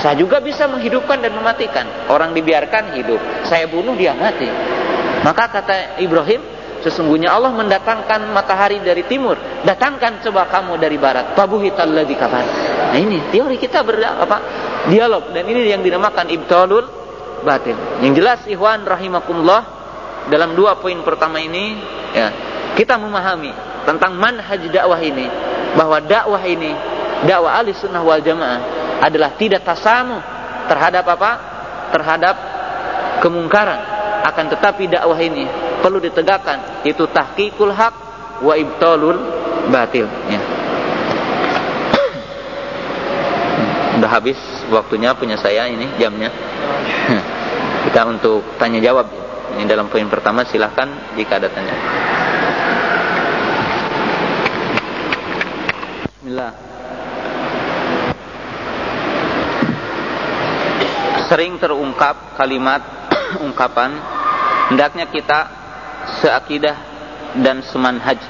saya juga bisa menghidupkan dan mematikan. Orang dibiarkan hidup, saya bunuh dia mati. Maka kata Ibrahim, sesungguhnya Allah mendatangkan matahari dari timur, datangkan coba kamu dari barat. Fabuhitalladzi kafar. Nah ini teori kita ber apa? Dialog dan ini yang dinamakan ibtalul batin. Yang jelas ikhwan rahimakumullah dalam dua poin pertama ini ya, kita memahami tentang manhaj dakwah ini bahwa dakwah ini dakwah ahli sunnah wal jamaah adalah tidak tasamu terhadap apa? terhadap kemungkaran akan tetapi dakwah ini perlu ditegakkan itu tahqiqul haq wa ibtalul batil ya. Udah habis waktunya punya saya ini jamnya kita untuk tanya jawab. Ini dalam poin pertama silahkan jika ada tanya. Bismillah. Sering terungkap kalimat ungkapan hendaknya kita seakidah dan semanhaj.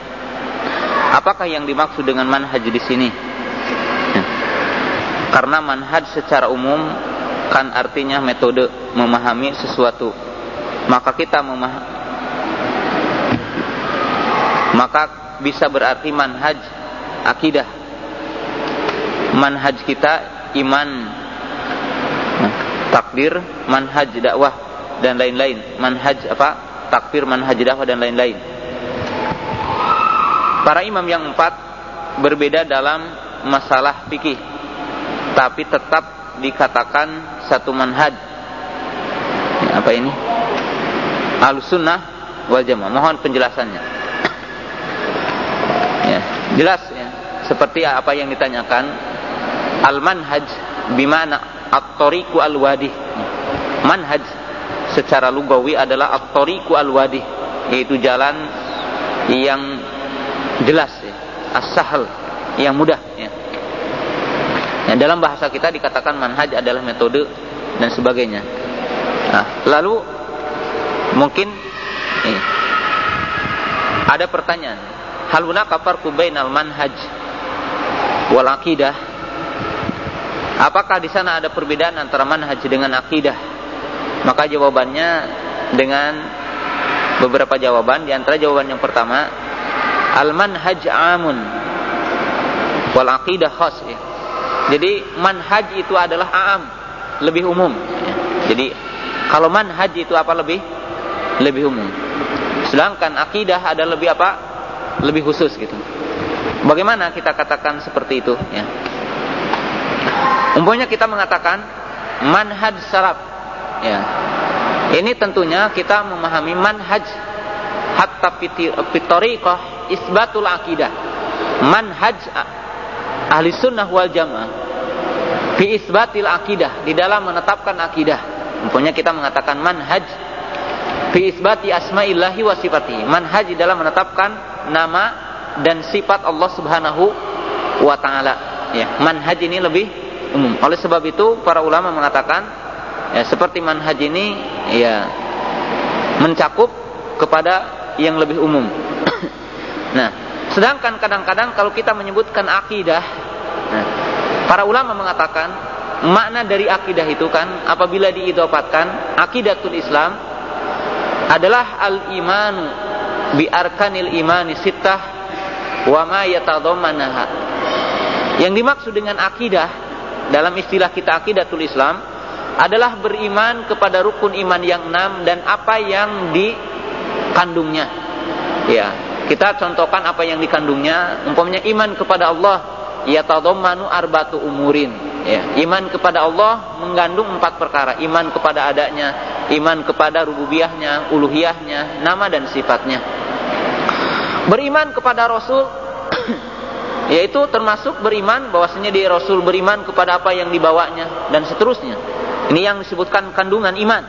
Apakah yang dimaksud dengan manhaj di sini? Karena manhaj secara umum kan artinya metode memahami sesuatu. Maka kita memahami maka bisa berarti manhaj akidah. Manhaj kita iman takdir manhaj dakwah dan lain-lain. Manhaj apa? Takdir manhaj dakwah dan lain-lain. Para imam yang empat berbeda dalam masalah fikih tapi tetap dikatakan satu manhaj. Ya, apa ini? Al-sunnah wal jamaah. Mohon penjelasannya. Ya jelas ya. Seperti apa yang ditanyakan al-manhaj bimana at-tariqu al-wadih. Manhaj secara lugawi adalah at-tariqu al-wadih yaitu jalan yang jelas ya. As-sahl yang mudah ya Ya, dalam bahasa kita dikatakan manhaj adalah metode dan sebagainya. Nah, lalu mungkin ini, ada pertanyaan, hal hunaka farqu bainal manhaj wal aqidah? Apakah di sana ada perbedaan antara manhaj dengan akidah? Maka jawabannya dengan beberapa jawaban di antara jawaban yang pertama al manhaj amun wal aqidah khas ya. Jadi manhaj itu adalah am, lebih umum. Jadi kalau manhaj itu apa lebih lebih umum. Sedangkan akidah ada lebih apa? Lebih khusus gitu. Bagaimana kita katakan seperti itu ya? Umpamanya kita mengatakan manhaj salaf ya. Ini tentunya kita memahami manhaj hatta fitoriqah isbatul akidah. Manhaj ahli sunnah wal jamaah fi isbatil akidah di dalam menetapkan akidah. Umpamanya kita mengatakan manhaj fi isbati asma'illahi wa sifatihi. Manhaj di dalam menetapkan nama dan sifat Allah Subhanahu wa taala. Ya, manhaj ini lebih umum. Oleh sebab itu para ulama mengatakan ya, seperti manhaj ini ya mencakup kepada yang lebih umum. Sedangkan kadang-kadang kalau kita menyebutkan akidah, nah, para ulama mengatakan makna dari akidah itu kan apabila diidopatkan akidatul Islam adalah al-iman bi arkanil imani sittah wa ma yatadammanaha. Yang dimaksud dengan akidah dalam istilah kita akidatul Islam adalah beriman kepada rukun iman yang enam dan apa yang dikandungnya. Ya, kita contohkan apa yang dikandungnya. Umpamanya iman kepada Allah, ya tadammanu arbatu umurin. Ya, iman kepada Allah mengandung empat perkara. Iman kepada adanya, iman kepada rububiyahnya, uluhiyahnya, nama dan sifatnya. Beriman kepada Rasul yaitu termasuk beriman bahwasanya dia Rasul beriman kepada apa yang dibawanya dan seterusnya ini yang disebutkan kandungan iman.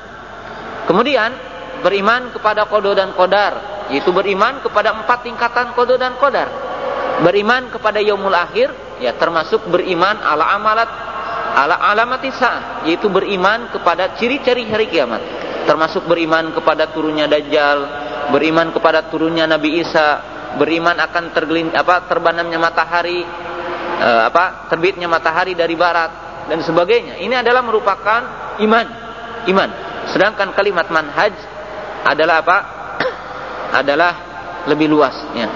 Kemudian beriman kepada kodo dan kodar, yaitu beriman kepada empat tingkatan kodo dan kodar. Beriman kepada yaumul akhir, ya termasuk beriman ala amalat ala alamat isa, yaitu beriman kepada ciri-ciri hari kiamat. Termasuk beriman kepada turunnya Dajjal, beriman kepada turunnya Nabi Isa, beriman akan tergelin apa terbanamnya matahari, eh, apa terbitnya matahari dari barat, dan sebagainya. Ini adalah merupakan iman, iman. Sedangkan kalimat manhaj adalah apa? adalah lebih luas. Ya.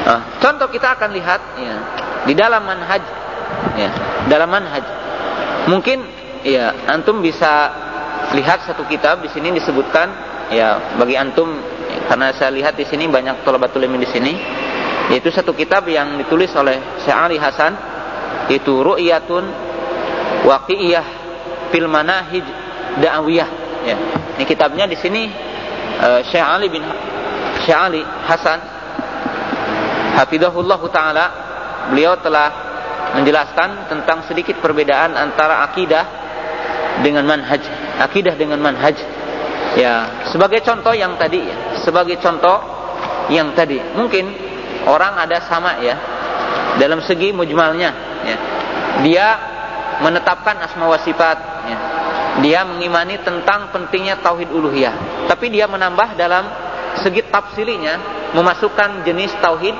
Nah, contoh kita akan lihat ya, di dalam manhaj, ya, dalam manhaj. Mungkin ya antum bisa lihat satu kitab di sini disebutkan ya bagi antum karena saya lihat di sini banyak tolabatul ilmi di sini yaitu satu kitab yang ditulis oleh Syekh Ali Hasan itu ru'yatun waqi'iyah fil manahij da'wiyah ya. Ini kitabnya di sini uh, Syekh Ali bin Syekh Ali Hasan hafizahullah taala beliau telah menjelaskan tentang sedikit perbedaan antara akidah dengan manhaj, akidah dengan manhaj. Ya, sebagai contoh yang tadi ya, sebagai contoh yang tadi, mungkin orang ada sama ya dalam segi mujmalnya ya. dia menetapkan asma wa sifat ya. dia mengimani tentang pentingnya tauhid uluhiyah tapi dia menambah dalam segi tafsilinya memasukkan jenis tauhid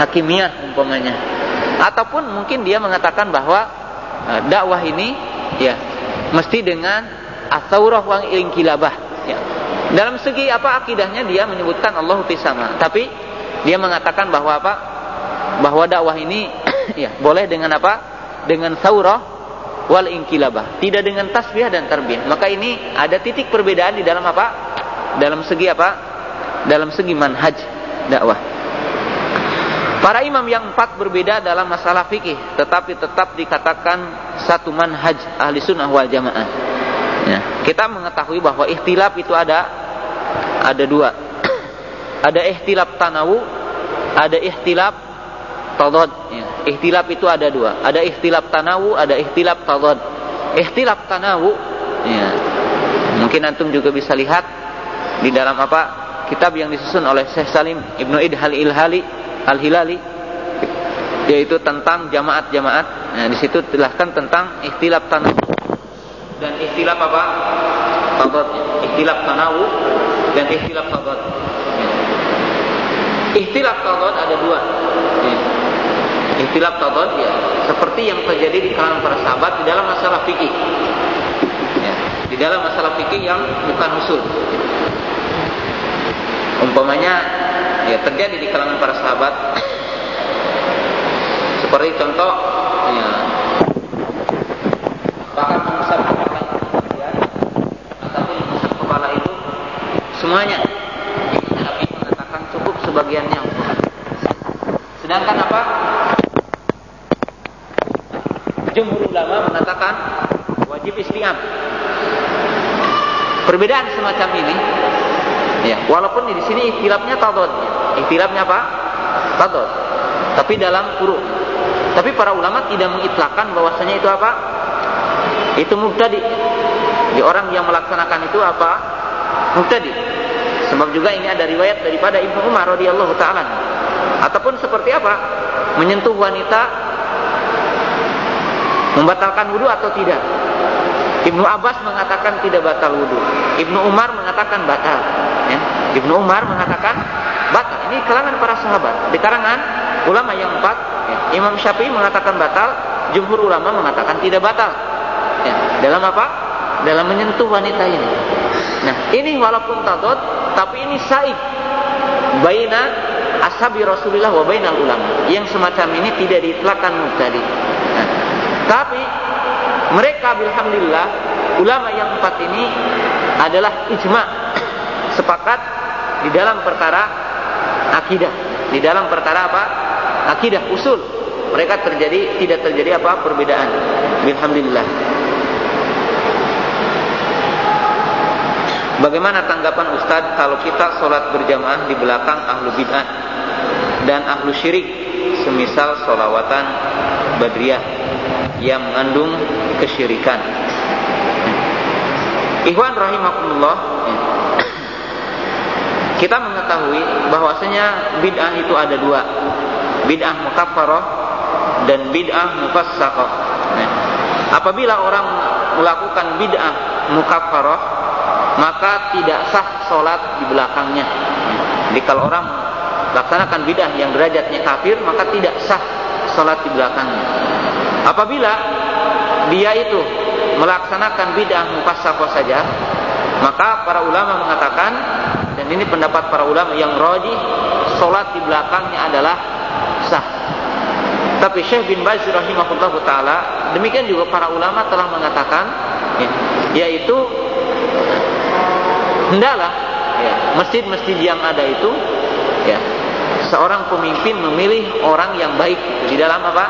hakimiyah umpamanya ataupun mungkin dia mengatakan bahwa uh, dakwah ini ya mesti dengan asaurah wang ilingkilabah ya. dalam segi apa akidahnya dia menyebutkan Allah sama tapi dia mengatakan bahwa apa bahwa dakwah ini ya, boleh dengan apa? Dengan saurah wal inkilabah. Tidak dengan tasbih dan tarbiyah. Maka ini ada titik perbedaan di dalam apa? Dalam segi apa? Dalam segi manhaj dakwah. Para imam yang empat berbeda dalam masalah fikih, tetapi tetap dikatakan satu manhaj ahli sunnah wal jamaah. Ya. Kita mengetahui bahwa ikhtilaf itu ada ada dua. Ada ikhtilaf tanawu, ada ikhtilaf tadad. Ya. Ikhtilaf itu ada dua. Ada ikhtilaf tanawu, ada ikhtilaf tadad. Ikhtilaf tanawu, ya. Mungkin antum juga bisa lihat di dalam apa kitab yang disusun oleh Syekh Salim Ibnu Idhal Ilhali Al-Hilali yaitu tentang jamaat-jamaat. Nah, di situ dijelaskan tentang ikhtilaf tanawu dan ikhtilaf apa? Tadad. Ikhtilaf tanawu dan ikhtilaf tadad. Ikhtilaf tadad ada dua. Ya Ikhtilaf tadad ya. Seperti yang terjadi di kalangan para sahabat di dalam masalah fikih. Ya, di dalam masalah fikih yang bukan usul. umpamanya ya terjadi di kalangan para sahabat. Seperti contoh ya. Bahkan mengusap kepala ya, ataupun mengusap kepala itu semuanya Ibnu Abi mengatakan cukup sebagiannya. Sedangkan apa jumhur ulama mengatakan wajib istiam perbedaan semacam ini Ya, walaupun di sini ikhtilafnya tadad. Ikhtilafnya apa? Tadad. Tapi dalam kurung. Tapi para ulama tidak mengitlakan bahwasanya itu apa? Itu mubtadi. Di orang yang melaksanakan itu apa? Mubtadi. Sebab juga ini ada riwayat daripada Ibnu Umar radhiyallahu taala. Ataupun seperti apa? Menyentuh wanita membatalkan wudhu atau tidak? Ibnu Abbas mengatakan tidak batal wudhu. Ibnu Umar mengatakan batal. Ya. Ibnu Umar mengatakan batal. Ini kalangan para sahabat. Di kalangan ulama yang empat, ya. Imam Syafi'i mengatakan batal. Jumhur ulama mengatakan tidak batal. Ya. Dalam apa? Dalam menyentuh wanita ini. Nah, ini walaupun tadot, tapi ini saib. Baina ashabi Rasulullah wa bainal ulama. Yang semacam ini tidak diitlakan mubtadi. Nah, tapi mereka alhamdulillah ulama yang empat ini adalah ijma sepakat di dalam perkara akidah. Di dalam perkara apa? Akidah usul. Mereka terjadi tidak terjadi apa perbedaan. Alhamdulillah Bagaimana tanggapan Ustadz kalau kita sholat berjamaah di belakang ahlu bid'ah dan ahlu syirik semisal sholawatan badriyah yang mengandung kesyirikan. Ikhwan rahimakumullah Kita mengetahui bahwasanya bid'ah itu ada dua. Bid'ah mukaffarah dan bid'ah mufassaqah Apabila orang melakukan bid'ah mukaffarah Maka tidak sah sholat di belakangnya. Jadi kalau orang laksanakan bid'ah yang derajatnya kafir Maka tidak sah sholat di belakangnya Apabila dia itu melaksanakan bid'ah mufassaqah saja, maka para ulama mengatakan dan ini pendapat para ulama yang rajih, salat di belakangnya adalah sah. Tapi Syekh bin Baz rahimahullah taala, demikian juga para ulama telah mengatakan ya, yaitu hendaklah ya, masjid-masjid yang ada itu ya seorang pemimpin memilih orang yang baik di dalam apa?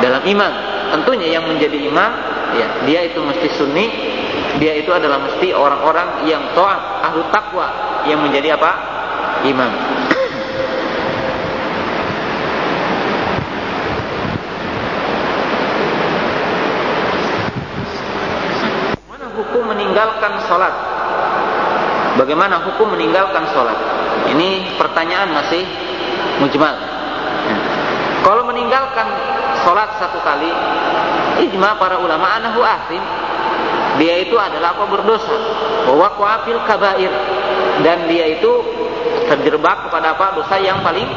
Dalam iman. Tentunya yang menjadi imam ya dia itu mesti sunni dia itu adalah mesti orang-orang yang taat ahlu takwa yang menjadi apa? Imam. Mana hukum meninggalkan sholat? Bagaimana hukum meninggalkan sholat? Ini pertanyaan masih mujmal sholat satu kali ijma para ulama anahu asim. Dia itu adalah apa berdosa. Bahwa kuafil kabair. Dan dia itu terjebak kepada apa? Dosa yang paling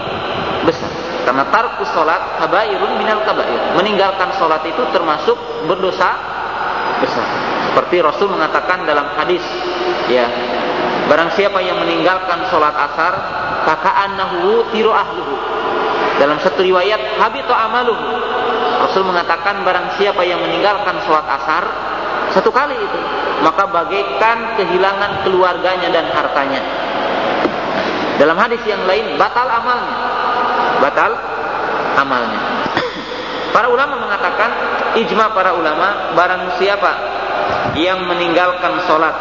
besar. Karena tarku sholat kabairun minal kabair. Meninggalkan sholat itu termasuk berdosa besar. Seperti Rasul mengatakan dalam hadis ya barang siapa yang meninggalkan sholat asar kaka'annahu tiru ahluhu. Dalam satu riwayat habito amaluhu. Rasul mengatakan barang siapa yang meninggalkan sholat asar satu kali itu, maka bagaikan kehilangan keluarganya dan hartanya. Dalam hadis yang lain batal amalnya. Batal amalnya. Para ulama mengatakan ijma para ulama barang siapa yang meninggalkan sholat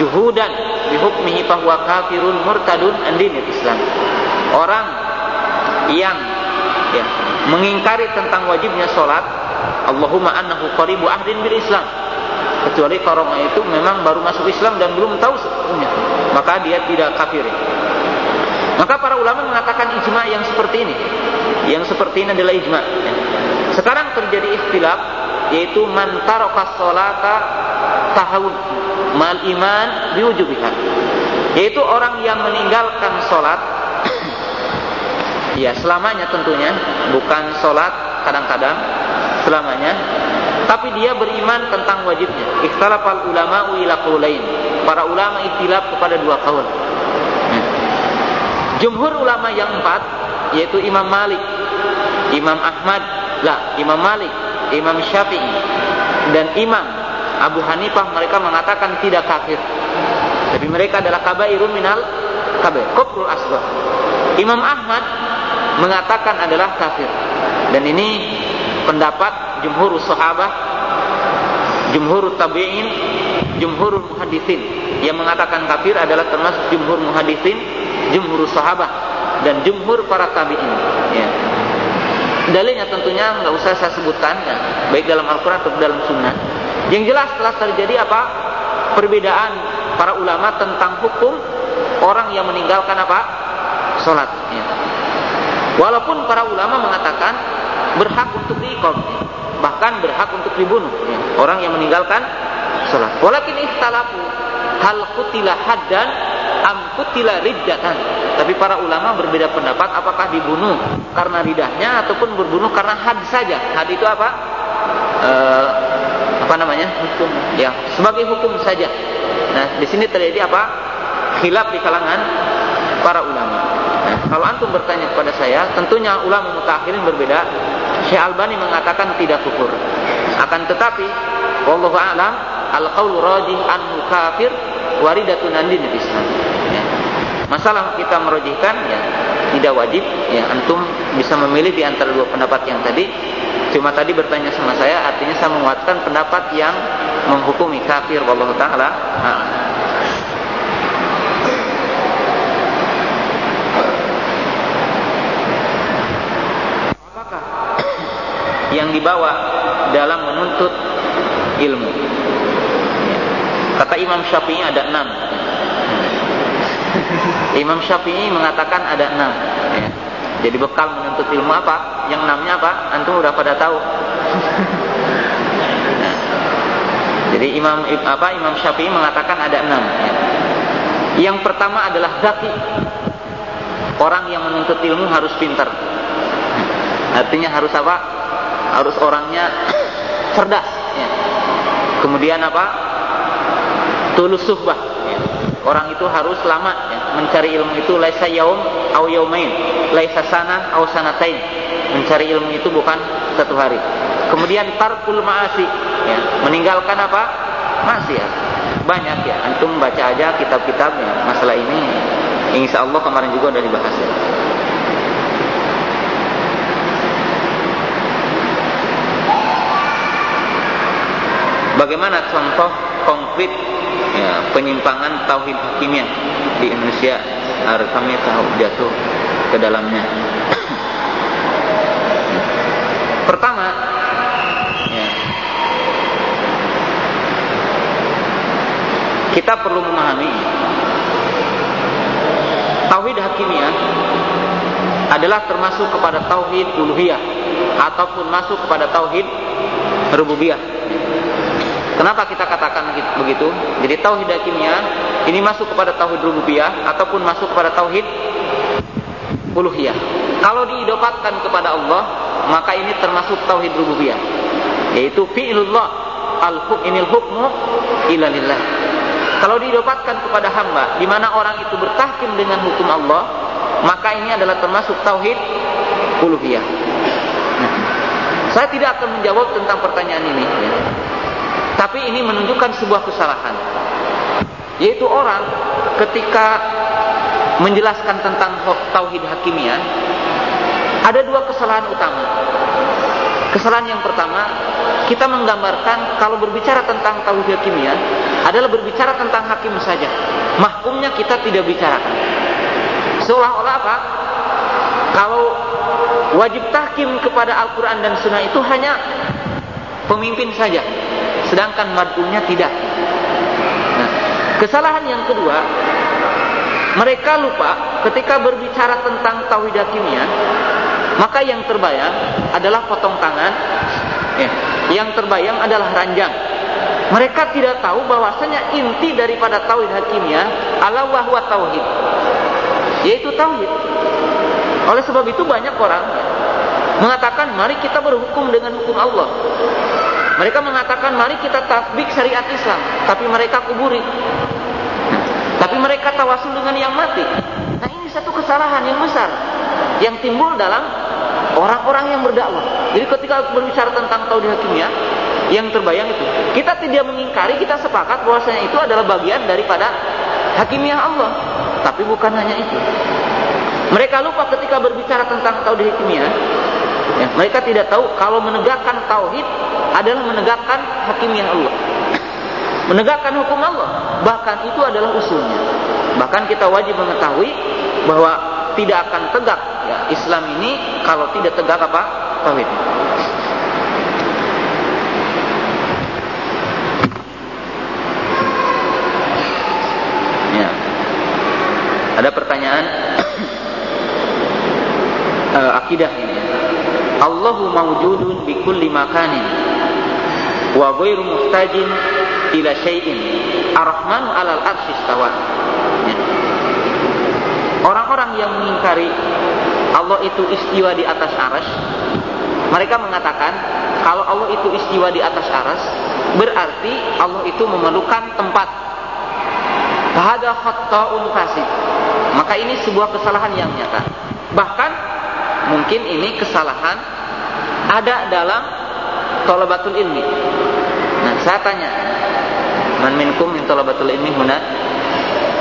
juhudan bihukmihi bahwa kafirun murtadun andinil Islam. Orang yang ya, mengingkari tentang wajibnya sholat Allahumma annahu qaribu ahdin bil Islam. Kecuali kalau itu memang baru masuk Islam dan belum tahu sepenuhnya maka dia tidak kafir. Maka para ulama mengatakan ijma yang seperti ini. Yang seperti ini adalah ijma. Sekarang terjadi ikhtilaf yaitu man taraka sholata tahawun mal iman biwujubiha. Yaitu orang yang meninggalkan sholat Ya selamanya tentunya. Bukan sholat kadang-kadang. Selamanya. Tapi dia beriman tentang wajibnya. Ikhtalafal ulama ila lain Para ulama ikhtilaf kepada dua kaul. Jumhur ulama yang empat yaitu Imam Malik, Imam Ahmad, lah Imam Malik, Imam Syafi'i dan Imam Abu Hanifah mereka mengatakan tidak kafir. Tapi mereka adalah kabairun minal kabair, kufrul asghar. Imam Ahmad mengatakan adalah kafir. Dan ini pendapat jumhur sahabat, jumhur tabi'in, jumhur muhaddisin yang mengatakan kafir adalah termasuk jumhur muhaddisin, jumhur sahabat dan jumhur para tabi'in. Ya. Dalilnya tentunya nggak usah saya sebutkan, ya, baik dalam Al-Quran atau dalam Sunnah. Yang jelas telah terjadi apa? Perbedaan para ulama tentang hukum orang yang meninggalkan apa? Sholat. Ya. Walaupun para ulama mengatakan berhak untuk diikom, bahkan berhak untuk dibunuh. Ya. Orang yang meninggalkan sholat. Walakin ikhtalafu hal kutila haddan am kutila riddatan. Tapi para ulama berbeda pendapat apakah dibunuh karena ridahnya ataupun berbunuh karena had saja. Had itu apa? E, apa namanya? Hukum. Ya, sebagai hukum saja. Nah, di sini terjadi apa? Khilaf di kalangan para ulama. Kalau antum bertanya kepada saya, tentunya ulama mutakhirin berbeda. Syekh Albani mengatakan tidak kufur. Akan tetapi, wallahu a'lam, al-qaul rajih anhu kafir waridatun andin Islam. Ya. Masalah kita merojihkan ya tidak wajib ya antum bisa memilih di antara dua pendapat yang tadi. Cuma tadi bertanya sama saya artinya saya menguatkan pendapat yang menghukumi kafir wallahu taala. Apakah yang dibawa dalam menuntut ilmu? Kata Imam Syafi'i ada enam. Imam Syafi'i mengatakan ada enam. Jadi bekal menuntut ilmu apa? Yang enamnya apa? Antum udah pada tahu. Jadi Imam apa Imam Syafi'i mengatakan ada enam. Ya. Yang pertama adalah zaki. Orang yang menuntut ilmu harus pintar. Artinya harus apa? Harus orangnya cerdas. Ya. Kemudian apa? tulus suhbah ya. orang itu harus lama ya. mencari ilmu itu laisa yaum au yaumain laisa sana au sanatain mencari ilmu itu bukan satu hari kemudian tarkul maasi ya. meninggalkan apa maksiat banyak ya antum baca aja kitab-kitab ya. masalah ini insya Allah kemarin juga udah dibahas ya. Bagaimana contoh konkret ya, penyimpangan tauhid hakimiyah di Indonesia agar kami tahu jatuh ke dalamnya. Pertama, ya, kita perlu memahami tauhid hakimiyah adalah termasuk kepada tauhid uluhiyah ataupun masuk kepada tauhid rububiyah. Kenapa kita katakan begitu? Jadi tauhid hakimiyah ini masuk kepada tauhid rububiyah ataupun masuk kepada tauhid uluhiyah. Kalau diidopatkan kepada Allah, maka ini termasuk tauhid rububiyah. Yaitu fi'lullah al-hukmil hukmu ila lillah. Kalau diidopatkan kepada hamba di mana orang itu bertahkim dengan hukum Allah, maka ini adalah termasuk tauhid uluhiyah. Nah, saya tidak akan menjawab tentang pertanyaan ini. Ya. Tapi ini menunjukkan sebuah kesalahan. Yaitu orang ketika menjelaskan tentang tauhid hakimiyah ada dua kesalahan utama. Kesalahan yang pertama, kita menggambarkan kalau berbicara tentang tauhid hakimiyah adalah berbicara tentang hakim saja. Mahkumnya kita tidak bicarakan. Seolah-olah apa? Kalau wajib tahkim kepada Al-Quran dan Sunnah itu hanya pemimpin saja sedangkan mad'unya tidak. Nah, kesalahan yang kedua, mereka lupa ketika berbicara tentang tauhid kimia, maka yang terbayang adalah potong tangan, ya, yang terbayang adalah ranjang. Mereka tidak tahu bahwasanya inti daripada tauhid hakimiyah ala wahwa tauhid, yaitu tauhid. Oleh sebab itu banyak orang mengatakan mari kita berhukum dengan hukum Allah. Mereka mengatakan mari kita tasbih syariat Islam, tapi mereka kuburi. Tapi mereka tawasul dengan yang mati. Nah ini satu kesalahan yang besar yang timbul dalam orang-orang yang berdakwah. Jadi ketika berbicara tentang tauhid hakimiyah, yang terbayang itu, kita tidak mengingkari, kita sepakat bahwasanya itu adalah bagian daripada hakimiyah Allah. Tapi bukan hanya itu. Mereka lupa ketika berbicara tentang tauhid hakimiyah, ya, mereka tidak tahu kalau menegakkan tauhid adalah menegakkan hakimiyah Allah. Menegakkan hukum Allah, bahkan itu adalah usulnya. Bahkan kita wajib mengetahui bahwa tidak akan tegak ya, Islam ini kalau tidak tegak apa? Tauhid. Ya. Ada pertanyaan uh, akidah ini. Allahu mawjudun bi kulli makanin wa ghairu muhtajin ila syai'in. Ar-Rahmanu 'alal 'arsy istawa. Orang-orang yang mengingkari Allah itu istiwa di atas aras, mereka mengatakan kalau Allah itu istiwa di atas aras, berarti Allah itu memerlukan tempat. Hada khatta'un fasik. Maka ini sebuah kesalahan yang nyata. Bahkan mungkin ini kesalahan ada dalam tolabatul ilmi. Nah, saya tanya, man minkum min tolabatul ilmi huna?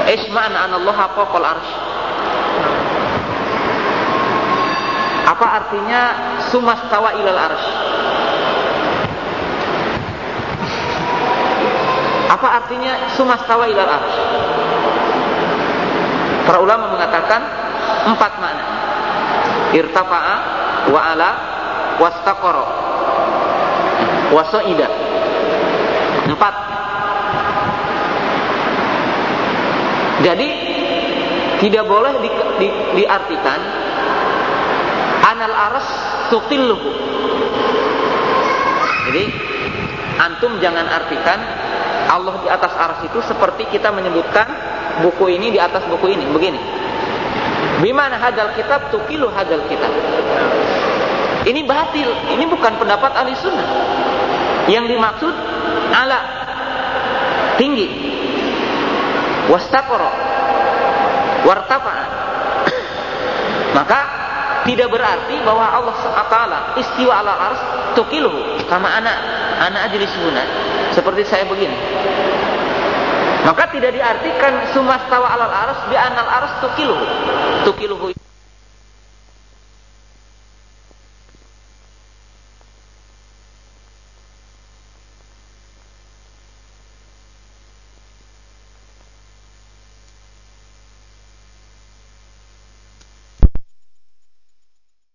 Isma'an an Allah faqal arsh. Apa artinya sumastawa ilal arsh? Apa artinya sumastawa ilal arsh? Para ulama mengatakan empat makna. Irtafa'a wa ala wastaqara wa sa'ida. Empat. Jadi tidak boleh di, di, diartikan anal aras tuqilluhu. Jadi antum jangan artikan Allah di atas aras itu seperti kita menyebutkan buku ini di atas buku ini begini. Bimana hadal kitab tukilu hadal kitab. Ini batil, ini bukan pendapat ahli sunnah. Yang dimaksud ala. Tinggi, wastaqara, wartafa. Maka tidak berarti bahwa Allah SWT istiwa ala ars tukiluhu. Kama anak. Anak ajlis huna seperti saya begini. Maka tidak diartikan sumastawa alal ars bi anal ars tukiluhu. Tukiluhu